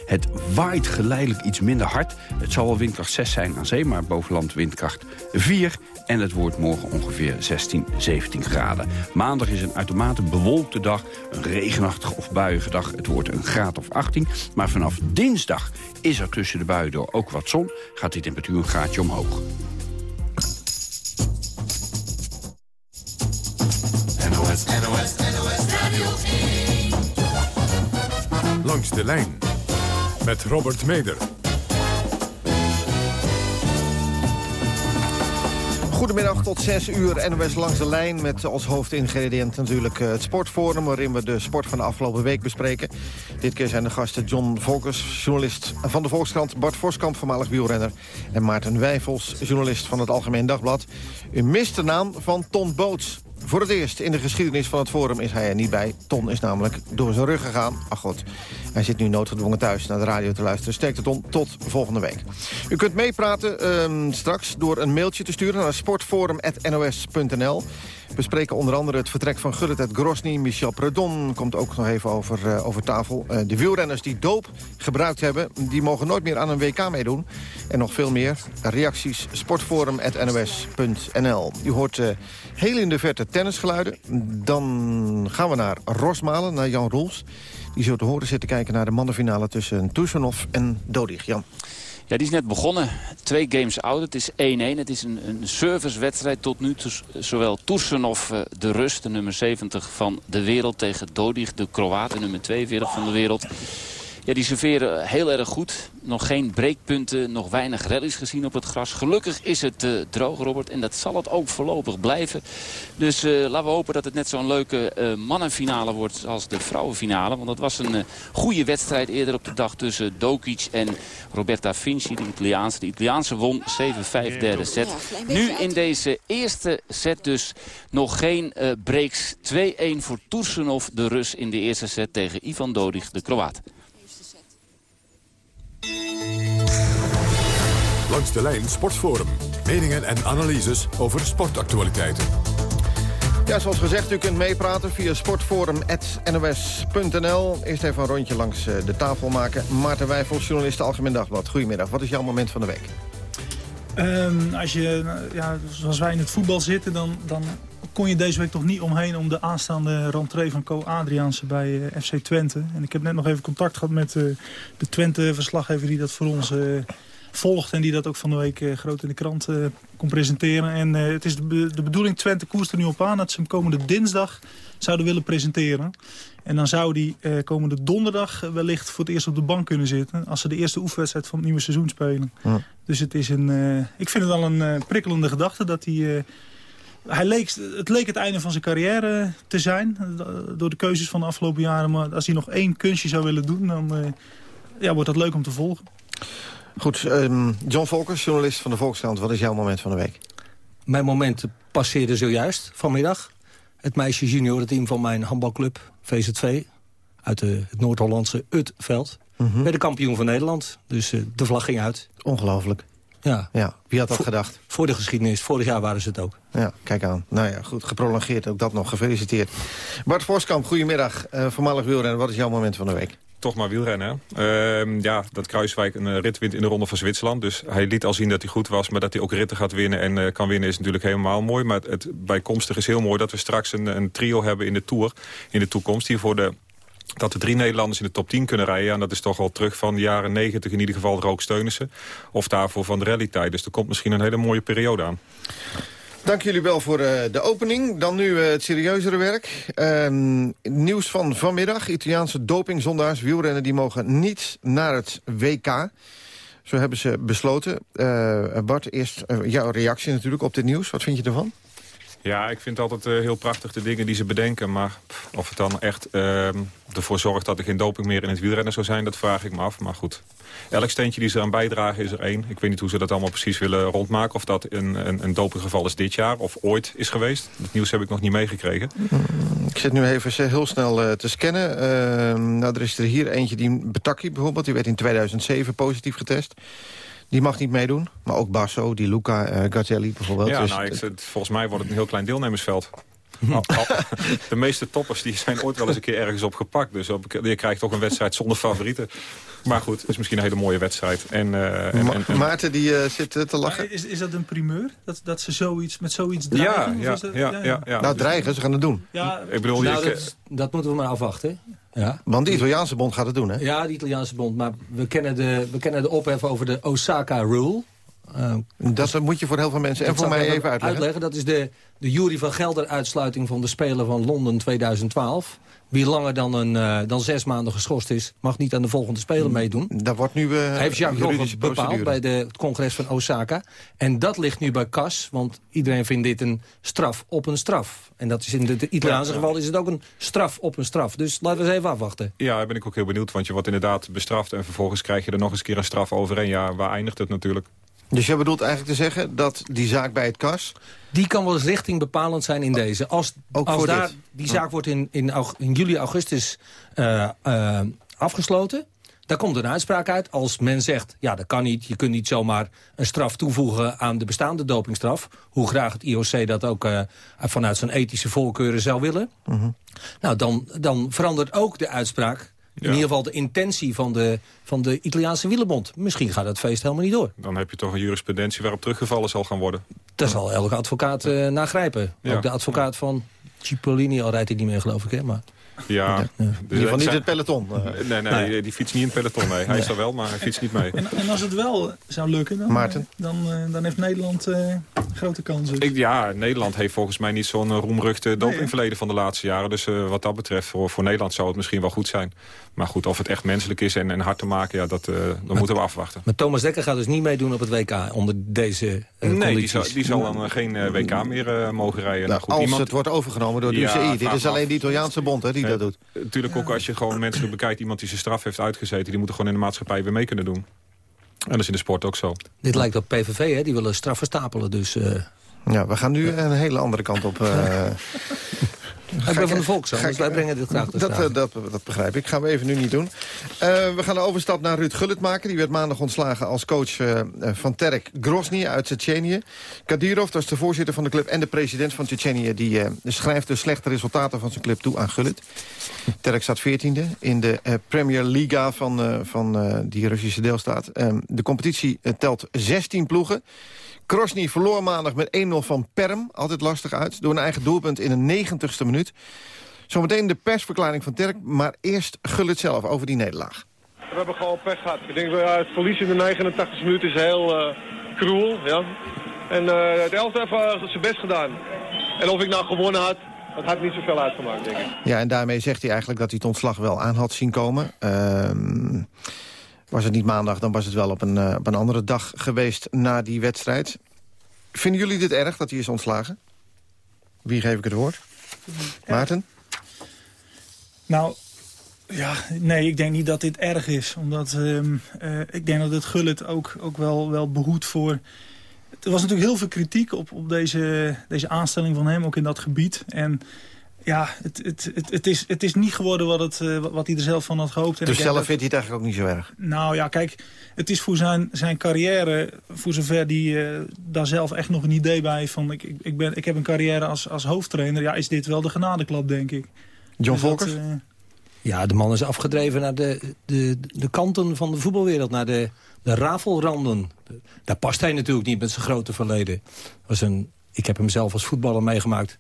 het waait geleidelijk iets minder hard. Het zal wel windkracht 6 zijn aan zee, maar bovenland windkracht 4. En het wordt morgen ongeveer 16, 17 graden. Maandag is een uitermate bewolkte dag. Een regenachtige of buiige dag. Het wordt een graad of 18. Maar vanaf dinsdag is er tussen de buien door ook wat zon. Gaat die temperatuur een graadje omhoog. NOS, NOS, NOS Radio 1. Langs de lijn. Met Robert Meder. Goedemiddag tot 6 uur NOS langs de lijn met als hoofdingrediënt natuurlijk eh, het sportforum... waarin we de sport van de afgelopen week bespreken. Dit keer zijn de gasten John Volkers, journalist van de Volkskrant... Bart Voskamp, voormalig wielrenner... en Maarten Wijfels, journalist van het Algemeen Dagblad. U mist de naam van Ton Boots. Voor het eerst in de geschiedenis van het Forum is hij er niet bij. Ton is namelijk door zijn rug gegaan. Ach god, hij zit nu noodgedwongen thuis naar de radio te luisteren. Sterkte Ton, tot volgende week. U kunt meepraten um, straks door een mailtje te sturen naar sportforum.nos.nl. We spreken onder andere het vertrek van Gullit uit Grosny. Michel Predon komt ook nog even over, uh, over tafel. Uh, de wielrenners die doop gebruikt hebben... die mogen nooit meer aan een WK meedoen. En nog veel meer. Reacties sportforum.nos.nl. U hoort uh, heel in de verte tennisgeluiden. Dan gaan we naar Rosmalen, naar Jan Roels. Die zo te horen zitten kijken naar de mannenfinale tussen Tursunov en Dodig. Jan. Ja, die is net begonnen. Twee games oud. Het is 1-1. Het is een, een servicewedstrijd tot nu. Zowel Tursunov, de Rus, de nummer 70 van de wereld... tegen Dodig, de Kroaat, de nummer 42 van de wereld. Ja, die serveren heel erg goed. Nog geen breekpunten, nog weinig rallies gezien op het gras. Gelukkig is het uh, droog, Robert. En dat zal het ook voorlopig blijven. Dus uh, laten we hopen dat het net zo'n leuke uh, mannenfinale wordt als de vrouwenfinale. Want dat was een goede wedstrijd eerder op de dag tussen Dokic en Roberta Vinci, de Italiaanse. De Italiaanse won 7-5 derde set. Nu in deze eerste set dus nog geen breaks. 2-1 voor Tursunov, de Rus in de eerste set tegen Ivan Dodig, de Kroaat. Langs de lijn Sportforum. Meningen en analyses over sportactualiteiten. Ja, zoals gezegd, u kunt meepraten via sportforum.nos.nl. Eerst even een rondje langs de tafel maken. Maarten Wijfels, journalist Algemeen Dagblad. Goedemiddag, wat is jouw moment van de week? Um, als je, ja, zoals wij in het voetbal zitten, dan, dan kon je deze week toch niet omheen om de aanstaande rentree van Co Adriaanse bij uh, FC Twente. En ik heb net nog even contact gehad met uh, de Twente-verslaggever die dat voor ons uh, volgt. En die dat ook van de week groot in de krant kon presenteren. En het is de, de, bedoeling, Twente koerst er nu op aan, dat ze hem komende dinsdag zouden willen presenteren. En dan zou die komende donderdag wellicht voor het eerst op de bank kunnen zitten. Als ze de eerste oefenwedstrijd van het nieuwe seizoen spelen. Ja. Dus het is een, ik vind het al een prikkelende gedachte dat hij hij leek, het leek het einde van zijn carrière te zijn. eh, Door de keuzes van de afgelopen jaren. Maar als hij nog één kunstje zou willen doen... dan eh, ja, wordt dat leuk om te volgen. Goed, ehm, John Volkers, journalist van de Volkskrant. Wat is jouw moment van de week? Mijn moment passeerde zojuist vanmiddag. Het meisje juniorenteam van mijn handbalclub, VZ2... uit de, het Noord-Hollandse Utveld. Mhm. Werd de kampioen van Nederland. Dus eh, de vlag ging uit. Ongelooflijk. Ja. Ja, wie had dat gedacht? Voor de geschiedenis. Vorig jaar waren ze het ook. Ja, kijk aan. Nou ja, goed, geprolongeerd ook dat nog. Gefeliciteerd. Bart Voskamp, goedemiddag. Eh voormalig wielrenner, wat is jouw moment van de week? Toch maar wielrennen. Ehm, ja, dat Kruiswijk een eh, rit wint in de Ronde van Zwitserland. Dus hij liet al zien dat hij goed was. Maar dat hij ook ritten gaat winnen en eh, kan winnen is natuurlijk helemaal mooi. Maar het, het bijkomstig is heel mooi dat we straks een, een trio hebben in de Tour. In de toekomst. Die voor de dat de drie Nederlanders in de top 10 kunnen rijden. En dat is toch al terug van de jaren 90 in ieder geval Rook Steunissen. Of daarvoor van de rallytijd. Dus er komt misschien een hele mooie periode aan. Dank jullie wel voor eh, de opening. Dan nu eh, het serieuzere werk. Ehm, nieuws van vanmiddag. Italiaanse dopingzondaars, wielrennen, die mogen niet naar het WK. Zo hebben ze besloten. Eh, Bart, eerst jouw reactie natuurlijk op dit nieuws. Wat vind je ervan? Ja, ik vind altijd eh, heel prachtig de dingen die ze bedenken. Maar of het dan echt ehm, ervoor zorgt dat er geen doping meer in het wielrennen zou zijn... dat vraag ik me af. Maar goed, elk steentje die ze eraan bijdragen is er één. Ik weet niet hoe ze dat allemaal precies willen rondmaken. Of dat een, een, een dopinggeval is dit jaar of ooit is geweest. Dat nieuws heb ik nog niet meegekregen. Ik zit nu even heel snel eh, te scannen. Ehm, nou, er is er hier eentje, die Betaki bijvoorbeeld. Die werd in 2007 positief getest. Die mag niet meedoen. Maar ook Basso, die Luca, Gazzelli bijvoorbeeld. Ja, Dus nou, ik, het- volgens mij wordt het een heel klein deelnemersveld. De meeste toppers die zijn ooit wel eens een keer ergens op gepakt. Dus op, je krijgt toch een wedstrijd zonder favorieten. Maar goed, het is misschien een hele mooie wedstrijd. En, eh, en, Ma- en- en- Maarten die eh, zit eh, te lachen. Is, is dat een primeur? Dat, dat ze zoiets, met zoiets dreigen? Ja, dat- ja, ja, ja. Nou, dreigen, ze gaan het doen. Ja, ik bedoel, Nou, je, dat, dat moeten we maar afwachten. Ja. Want de Italiaanse bond gaat het doen, hè? Ja, de Italiaanse bond. Maar we kennen de, we kennen de ophef over de Osaka Rule. Eh, Dat moet je voor heel veel mensen en voor mij even uitleggen. Dat is de, de Jury van Gelder uitsluiting van de Spelen van Londen 2012. Wie langer dan, een, eh, dan zes maanden geschorst is, mag niet aan de volgende Spelen meedoen. Dat wordt nu uh, Heeft Jacques Rogge bepaald bij de, het congres van Osaka. En dat ligt nu bij CAS, want iedereen vindt dit een straf op een straf. En dat is in het Italiaanse Ja, ja. geval is het ook een straf op een straf. Dus laten we eens even afwachten. ja, daar ben ik ook heel benieuwd. Want je wordt inderdaad bestraft. En vervolgens krijg je er nog eens een keer een straf over. En ja, waar eindigt het natuurlijk? Dus je bedoelt eigenlijk te zeggen dat die zaak bij het KAS... Die kan wel eens richting bepalend zijn in deze. Als, Ook als voor daar, dit. die zaak wordt in, in, juli, augustus eh, eh, afgesloten... daar komt een uitspraak uit. Als men zegt, ja, dat kan niet. Je kunt niet zomaar een straf toevoegen aan de bestaande dopingstraf. Hoe graag het IOC dat ook eh, vanuit zijn ethische voorkeuren zou willen. Nou, dan, dan verandert ook de uitspraak... In ieder geval de intentie van de, van de Italiaanse wielerbond. Misschien gaat het feest helemaal niet door. Dan heb je toch een jurisprudentie waarop teruggevallen zal gaan worden. Daar zal elke advocaat eh nagrijpen. Ja. Ook de advocaat van Cipollini, al rijdt hij niet meer geloof ik. Hè? Maar, Ja, Ja. dus In ieder geval niet het peloton. eh. Nee, nee, Nee. Die, die fietst niet in het peloton. Nee. Hij is er wel, maar hij fietst niet mee. En, en als het wel zou lukken, dan, Maarten? dan, eh, dan heeft Nederland eh, grote kansen. Ik, ja, Nederland heeft volgens mij niet zo'n eh, roemruchte dopingverleden van de laatste jaren. Dus eh, wat dat betreft, voor, voor Nederland zou het misschien wel goed zijn. Maar goed, of het echt menselijk is en, en hard te maken, ja, dat, eh, dat moeten we afwachten. maar Thomas Dekker gaat dus niet meedoen op het WK onder deze eh, nee, die condities. zal, die zal dan eh, geen eh, WK meer eh, mogen rijden. Nou, Nou, goed, als iemand- het wordt overgenomen door de Ja, UCI. Dit is alleen af. de Italiaanse bond hè, die dat doet. Natuurlijk ook als je gewoon mensen bekijkt, iemand die zijn straf heeft uitgezeten... die moet er gewoon in de maatschappij weer mee kunnen doen. En dat is in de sport ook zo. Dit lijkt op PVV, hè? die willen straffen stapelen. Dus, eh, Ja, we gaan nu een hele andere kant op. eh. ik ben van de Volkskrant, ga dus wij brengen dit graag dat, eh, dat, dat begrijp ik. Gaan we even nu niet doen. Eh, we gaan de overstap naar Ruud Gullit maken. Die werd maandag ontslagen als coach eh, van Terek Grozny uit Tsjetsjenië. Kadirov, dat is de voorzitter van de club en de president van Tsjetsjenië... die schrijft de slechte resultaten van zijn club toe aan Gullit. Terek staat 14e in de Premier Liga van, van die Russische deelstaat. Eh, de competitie telt 16 ploegen. Krosny verloor maandag met 1-0 van Perm. Altijd lastig uit. Door een eigen doelpunt in de 90ste minuut. Zometeen de persverklaring van Terk. Maar eerst Gullit zelf over die nederlaag. We hebben gewoon pech gehad. Ik denk, ja, het verlies in de 89 minuten is heel eh cruel. Ja. En eh de elfde heeft eh, zijn best gedaan. En of ik nou gewonnen had, dat had niet zoveel uitgemaakt, denk ik. Ja, en daarmee zegt hij eigenlijk dat hij het ontslag wel aan had zien komen. Ehm, was het niet maandag, dan was het wel op een, op een andere dag geweest na die wedstrijd. Vinden jullie dit erg dat hij is ontslagen? Wie geef ik het woord? Maarten? Nou, ja, nee, ik denk niet dat dit erg is. Omdat ehm, eh, ik denk dat het Gullit ook, ook wel, wel behoedt voor... Er was natuurlijk heel veel kritiek op, op deze, deze aanstelling van hem, ook in dat gebied. En ja, het, het, het, het, is, het is niet geworden wat, het, eh, wat hij er zelf van had gehoopt. En Dus zelf dat- vindt hij het eigenlijk ook niet zo erg? nou ja, kijk, het is voor zijn, zijn carrière, voor zover die eh, daar zelf echt nog een idee bij heeft van... Ik, ik, ik, ben, ik heb een carrière als, als hoofdtrainer, ja, is dit wel de genadeklap, denk ik. John Dus dat, Volkers? eh, Ja, de man is afgedreven naar de, de, de kanten van de voetbalwereld. Naar de, de rafelranden. Daar past hij natuurlijk niet met zijn grote verleden. Was een, ik heb hem zelf als voetballer meegemaakt.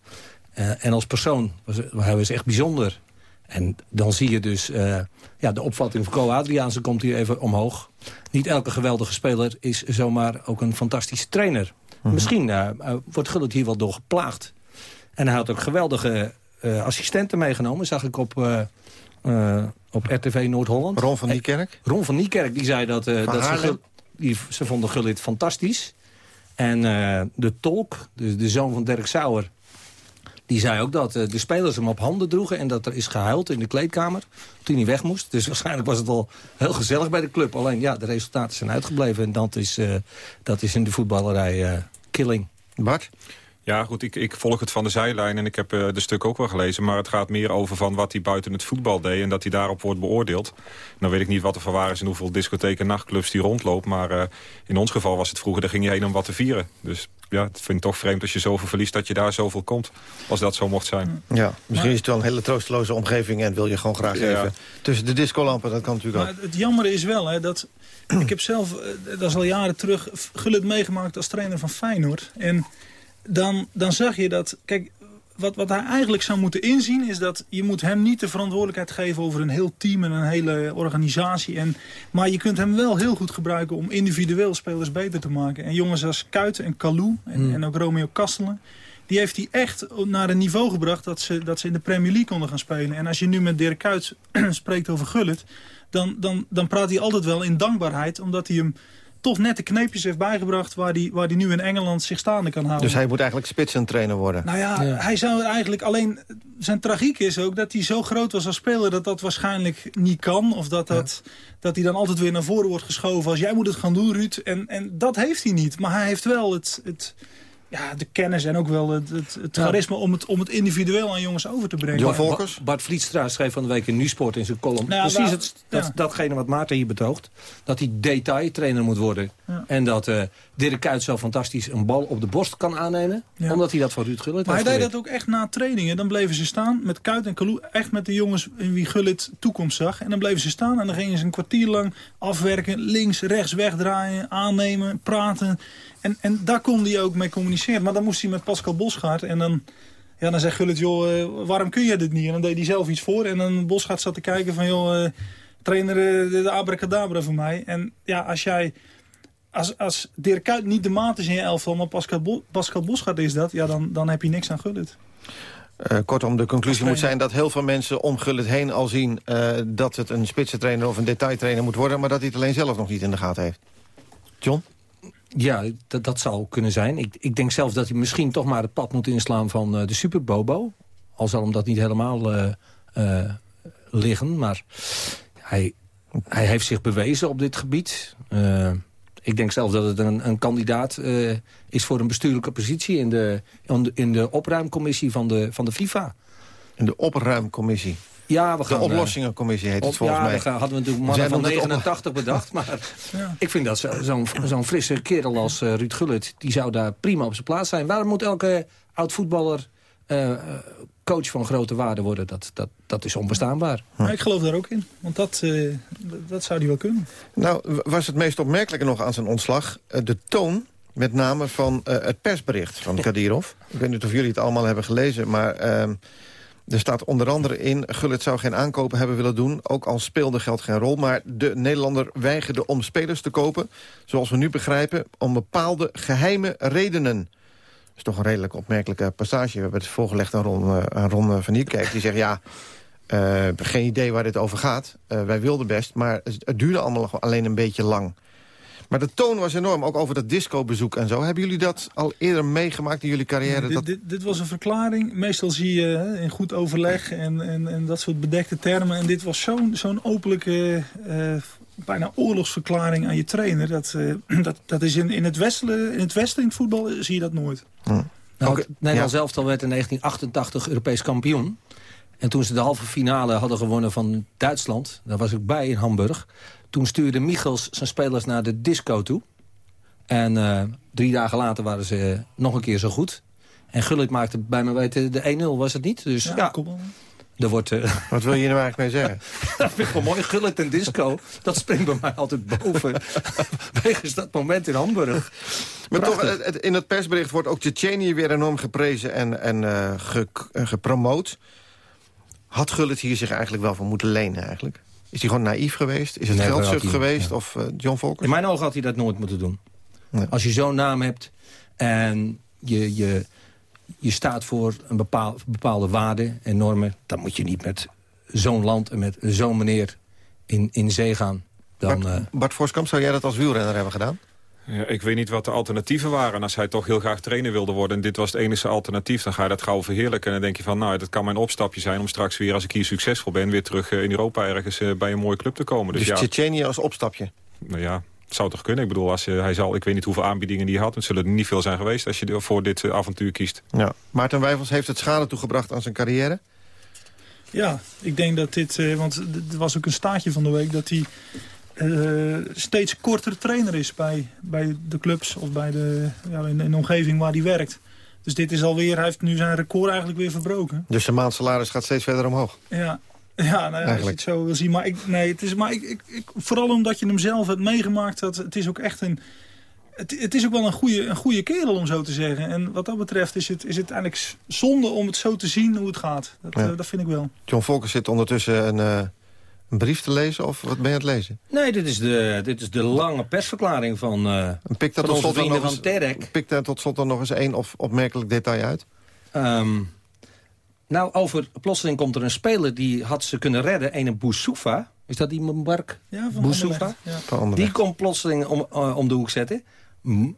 Eh, en als persoon. Was, hij was echt bijzonder. En dan zie je dus... eh, ja, de opvatting van Co Adriaanse komt hier even omhoog. Niet elke geweldige speler is zomaar ook een fantastische trainer. Misschien eh, wordt Gullit hier wel door geplaagd. En hij had ook geweldige assistenten meegenomen. Zag ik op, op RTV Noord-Holland. Ron van Niekerk? Ron van Niekerk, die zei dat, dat ze, die, ze vonden Gullit fantastisch. En de tolk, dus de zoon van Dirk Sauer... die zei ook dat eh, de spelers hem op handen droegen... en dat er is gehuild in de kleedkamer toen hij weg moest. Dus waarschijnlijk was het al heel gezellig bij de club. Alleen ja, de resultaten zijn uitgebleven. En dat is, eh, dat is in de voetballerij eh, killing. Bart? Ja, goed, ik, ik volg het van de zijlijn en ik heb eh, de stuk ook wel gelezen. Maar het gaat meer over van wat hij buiten het voetbal deed... en dat hij daarop wordt beoordeeld. Nou weet ik niet wat er van waar is en hoeveel discotheken en nachtclubs die rondloopt. Maar eh, in ons geval was het vroeger, daar ging je heen om wat te vieren. Dus ja, het vind ik toch vreemd als je zoveel verliest dat je daar zoveel komt. Als dat zo mocht zijn. Ja, misschien is het wel een hele troosteloze omgeving... en wil je gewoon graag Ja. even tussen de discolampen. Dat kan natuurlijk Maar ook. het, het jammer is wel, hè, dat... ik heb zelf, eh, dat is al jaren terug, Gullit meegemaakt als trainer van Feyenoord. En dan, dan zag je dat... Kijk, wat, wat hij eigenlijk zou moeten inzien is dat je moet hem niet de verantwoordelijkheid geven over een heel team en een hele organisatie. En, maar je kunt hem wel heel goed gebruiken om individueel spelers beter te maken. En jongens als Kuiten en Kalou en, Hmm. en ook Romeo Kastelen. Die heeft hij echt naar een niveau gebracht dat ze, dat ze in de Premier League konden gaan spelen. En als je nu met Dirk Kuyt spreekt over Gullit... Dan, dan, dan praat hij altijd wel in dankbaarheid. Omdat hij hem toch net de kneepjes heeft bijgebracht... waar hij, waar hij nu in Engeland zich staande kan houden. Dus hij moet eigenlijk spitsentrainer worden. Nou ja, hij zou eigenlijk alleen... Zijn tragiek is ook dat hij zo groot was als speler... dat dat waarschijnlijk niet kan. Of dat, dat, dat hij dan altijd weer naar voren wordt geschoven... als jij moet het gaan doen, Ruud. En, en dat heeft hij niet. Maar hij heeft wel het... het ja, de kennis en ook wel het, het, het Ja. charisma om het, om het individueel aan jongens over te brengen. Bart- Bart, Bart Vlietstra schreef van de week in Nieuwsport in zijn column. Nou Precies het, dat, ja. datgene wat Maarten hier betoogt. Dat hij detailtrainer moet worden. Ja. En dat eh Dirk Kuyt zo fantastisch een bal op de borst kan aannemen. Ja. Omdat hij dat van Ruud Gullit Maar hij deed dat ook echt na trainingen. Dan bleven ze staan met Kuit en Kalou. Echt met de jongens in wie Gullit toekomst zag. En dan bleven ze staan en dan gingen ze een kwartier lang afwerken. Links, rechts, wegdraaien, aannemen, praten. En, en daar kon hij ook mee communiceren. Maar dan moest hij met Pascal Bosgaard. En dan, ja, dan zegt Gullit, joh, eh, waarom kun jij dit niet? En dan deed hij zelf iets voor. En dan Bosgaard zat te kijken van, joh, eh, trainer eh, de, abracadabra voor mij. En ja, als jij... Als, als Dirk Kuyt niet de maat is in je elftal, maar Pascal, Bo Pascal Bosgaard is dat... Ja, dan, dan heb je niks aan Gullit. Eh, kortom, de conclusie moet zijn dat heel veel mensen om Gullit heen al zien... eh, dat het een spitsentrainer of een detailtrainer moet worden... maar dat hij het alleen zelf nog niet in de gaten heeft. John? Ja, dat, dat zou kunnen zijn. Ik, ik denk zelf dat hij misschien toch maar het pad moet inslaan van eh, de Super Bobo. Al zal hem dat niet helemaal eh, eh, liggen. Maar hij, hij heeft zich bewezen op dit gebied. Ik denk zelf dat het een, een kandidaat is voor een bestuurlijke positie... in de, in de opruimcommissie van de, van de FIFA. In de opruimcommissie? Ja, we De gaan... eh, oplossingcommissie heet het volgens ja, mij. we gaan- hadden we natuurlijk mannen van noemt het op- 89 bedacht. Maar ik vind dat zo- zo'n zo'n frisse kerel als eh, Ruud Gullit... die zou daar prima op zijn plaats zijn. Waarom moet elke oud-voetballer eh, eh, coach van grote waarde worden? Dat, dat, dat is onbestaanbaar. Maar ik geloof daar ook in. Want dat, eh, dat- zou hij wel kunnen. Nou, was het meest opmerkelijke nog aan zijn ontslag... de toon, met name van eh, het persbericht van Kadirov. Ik weet niet of jullie het allemaal hebben gelezen, maar... ehm, er staat onder andere in, Gullit zou geen aankopen hebben willen doen... ook al speelde geld geen rol, maar de Nederlander weigerde om spelers te kopen... zoals we nu begrijpen, om bepaalde geheime redenen. Dat is toch een redelijk opmerkelijke passage. We hebben het voorgelegd aan Ron, eh, aan Ron eh, van Nieuwkerk. Die zegt, ja, eh, geen idee waar dit over gaat. Wij wilden best, maar het duurde allemaal alleen een beetje lang. Maar de toon was enorm, ook over dat discobezoek en zo. Hebben jullie dat al eerder meegemaakt in jullie carrière? dit, dat... dit, dit was een verklaring. Meestal zie je hè, in goed overleg en, en, en dat soort bedekte termen. En dit was zo'n zo'n openlijke, eh, bijna oorlogsverklaring aan je trainer. Dat, eh, dat, dat is in, in, het westen, in het westen, in het voetbal, zie je dat nooit. Nou, het Nederlands elftal werd in 1988 Europees kampioen. En toen ze de halve finale hadden gewonnen van Duitsland... daar was ik bij in Hamburg... toen stuurde Michels zijn spelers naar de disco toe. En eh, drie dagen later waren ze eh, nog een keer zo goed. En Gullit maakte bij me weten de 1-0, was het niet? Dus ja, kom op. er wordt... eh, Wat wil je er eigenlijk mee zeggen? dat vind ik wel mooi. Gullit en disco, dat springt bij mij altijd boven. Wegens dat moment in Hamburg. Maar toch, Prachtig. het- het- in het persbericht wordt ook Tsjetsjenië weer enorm geprezen en, en eh, ge- gepromoot. Had Gullit hier zich eigenlijk wel voor moeten lenen eigenlijk? Is hij gewoon naïef geweest? Is het Nee, geldzucht geweest? ja. Of eh, John Volkers? In mijn ogen had hij dat nooit moeten doen. Als je zo'n naam hebt en je, je, je staat voor een bepaal, bepaalde waarden en normen... dan moet je niet met zo'n land en met zo'n meneer in, in zee gaan. Dan, Bart, eh, Bart Voskamp, zou jij dat als wielrenner hebben gedaan? Ja, ik weet niet wat de alternatieven waren. En als hij toch heel graag trainer wilde worden... en dit was het enige alternatief, dan ga je dat gauw verheerlijken. En dan denk je van, nou, dat kan mijn opstapje zijn... om straks weer, als ik hier succesvol ben... weer terug eh, in Europa ergens eh, bij een mooie club te komen. Dus Dus, ja, Tsjetsjenië als opstapje? nou ja, het zou toch kunnen. Ik bedoel, als, eh, hij zal, ik weet niet hoeveel aanbiedingen die had. Het zullen er niet veel zijn geweest als je voor dit avontuur kiest. Ja. Maarten Wijfels heeft het schade toegebracht aan zijn carrière? Ja, ik denk dat dit... eh, want er was ook een staartje van de week dat hij... eh, steeds korter trainer is bij, bij de clubs of bij de, ja, in, in de omgeving waar hij werkt. Dus dit is alweer, hij heeft nu zijn record eigenlijk weer verbroken. Dus zijn maandsalaris gaat steeds verder omhoog? Ja, ja, nou ja als je het zo wil zien. Maar, ik, nee, het is, maar ik, ik, ik, vooral omdat je hem zelf hebt meegemaakt, dat, het is ook echt een... Het, het is ook wel een goede, een goede kerel, om zo te zeggen. En wat dat betreft is het, is het eigenlijk zonde om het zo te zien hoe het gaat. Dat, Ja. eh, dat vind ik wel. John Volkers zit ondertussen een, eh, een brief te lezen, of wat ben je aan het lezen? nee, dit is, de, dit is de lange persverklaring van, eh En pikt daar van tot onze vrienden van Terek. Pikt daar tot slot dan nog eens één op, opmerkelijk detail uit? Ehm, nou, over plotseling komt er een speler die had ze kunnen redden. Ene Boussoufa. Is dat die Mbark Ja, van Boussoufa? Ja. Die komt plotseling om, eh, om de hoek zetten.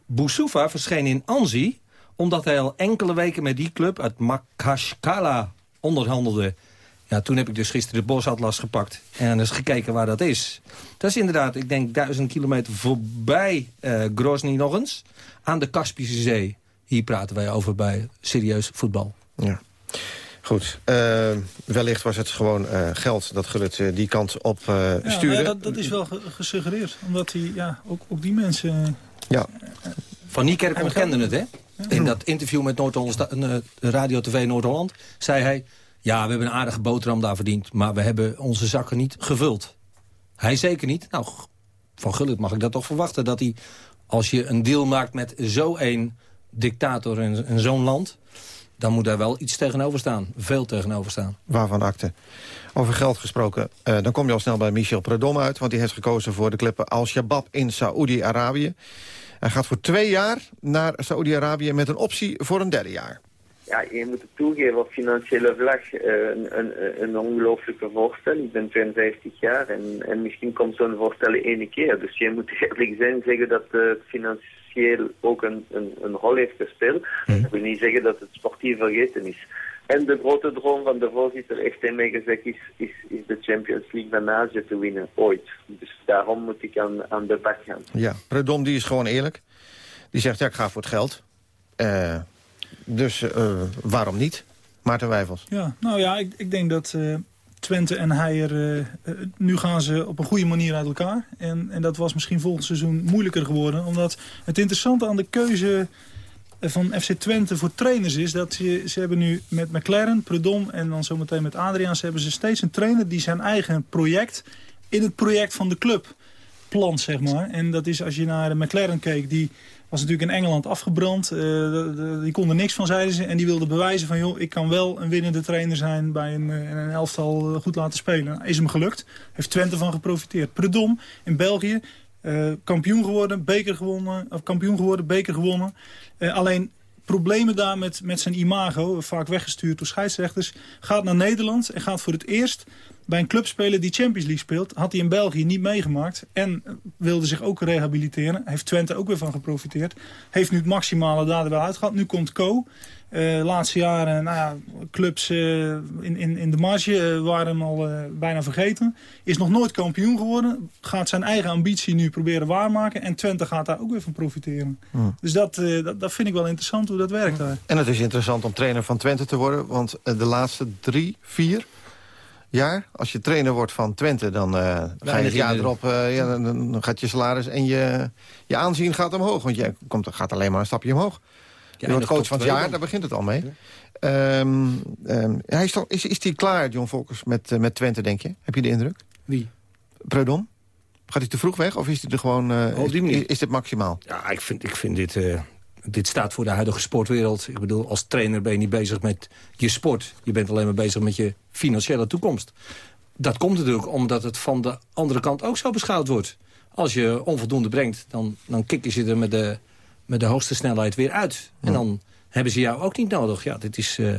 Boussoufa verscheen in Anzi... omdat hij al enkele weken met die club uit Makashkala onderhandelde. Ja, toen heb ik dus gisteren de bosatlas gepakt. En eens gekeken waar dat is. Dat is inderdaad, ik denk, duizend kilometer voorbij eh Grozny nog eens. Aan de Kaspische Zee. Hier praten wij over bij serieus voetbal. Ja. Goed, eh, wellicht was het gewoon eh, geld dat Gullit die kant op eh, Ja, stuurde. ja, dat, dat is wel ge- gesuggereerd. Omdat hij, ja, ook, ook die mensen... Ja. Van Niekerk ontkende het, hè? In dat interview met Noord-Holland, eh, Radio TV Noord-Holland... zei hij, ja, we hebben een aardige boterham daar verdiend... maar we hebben onze zakken niet gevuld. Hij zeker niet. Nou, van Gullit mag ik dat toch verwachten... dat hij, als je een deal maakt met zo een dictator en, zo'n land... dan moet daar wel iets tegenover staan. Veel tegenover staan. Waarvan akte. Over geld gesproken, eh, dan kom je al snel bij Michel Predom uit... want die heeft gekozen voor de club Al-Shabaab in Saoedi-Arabië. Hij gaat voor twee jaar naar Saoedi-Arabië met een optie voor een derde jaar. Ja, je moet het toegeven op financiële vlak eh, een, een, een ongelooflijke voorstel. Ik ben 52 jaar en, en misschien komt zo'n voorstel ene keer. Dus je moet eerlijk zijn zeggen dat eh, het financieel ook een, een, een rol heeft gespeeld. Dat wil niet zeggen dat het sportief vergeten is. En de grote droom van de voorzitter heeft hij mij gezegd is, is, is de Champions League van Azië te winnen, ooit. Dus daarom moet ik aan, aan de bak gaan. Ja, Predom die is gewoon eerlijk. Die zegt, ja, ik ga voor het geld. Eh, dus eh, waarom niet? Maarten Wijfels. Ja, nou ja, ik, ik denk dat eh, Twente en Heijer... eh, nu gaan ze op een goede manier uit elkaar. En, en dat was misschien volgend seizoen moeilijker geworden. Omdat het interessante aan de keuze van FC Twente voor trainers is... dat ze, ze hebben nu met McLaren, Predom en dan zometeen met Adriaans... hebben ze steeds een trainer die zijn eigen project in het project van de club plant, zeg maar. En dat is als je naar McLaren keek, die was natuurlijk in Engeland afgebrand. Eh, die kon er niks van, zeiden ze. En die wilde bewijzen van, joh, ik kan wel een winnende trainer zijn... bij een, eh, en een elftal eh, goed laten spelen. Is hem gelukt. Heeft Twente van geprofiteerd. Predom in België, kampioen geworden, beker gewonnen... of kampioen geworden, beker gewonnen. Alleen problemen daar met, met zijn imago, vaak weggestuurd door scheidsrechters... gaat naar Nederland en gaat voor het eerst bij een club spelen die Champions League speelt... had hij in België niet meegemaakt en wilde zich ook rehabiliteren. Heeft Twente ook weer van geprofiteerd. Heeft nu het maximale daar wel uitgehad. Nu komt Co. Uh, laatste jaren, nou ja, clubs uh, in, in, in de marge uh, waren hem al bijna vergeten. Is nog nooit kampioen geworden. Gaat zijn eigen ambitie nu proberen waarmaken. En Twente gaat daar ook weer van profiteren. Hmm. Dus dat, dat, dat, vind ik wel interessant hoe dat werkt daar. En het is interessant om trainer van Twente te worden. Want de laatste drie, vier jaar, als je trainer wordt van Twente... dan ga je het jaar erop, ja, dan, gaat je salaris en je, je aanzien gaat omhoog. Want je komt, gaat alleen maar een stapje omhoog. Ja, je wordt coach van het jaar, daar begint het al mee. Ja. Um, um, is, is, is die klaar, John Volkers, met, uh, met Twente, denk je? Heb je de indruk? Wie? Preudom? Gaat hij te vroeg weg of is hij er gewoon... Uh, oh, is, is, dit maximaal? Ja, ik vind, ik vind dit... Uh, dit staat voor de huidige sportwereld. Ik bedoel, als trainer ben je niet bezig met je sport. Je bent alleen maar bezig met je financiële toekomst. Dat komt natuurlijk omdat het van de andere kant ook zo beschouwd wordt. Als je onvoldoende brengt, dan, dan kikken ze er met de met de hoogste snelheid weer uit. En dan hebben ze jou ook niet nodig. Ja, dit is, uh,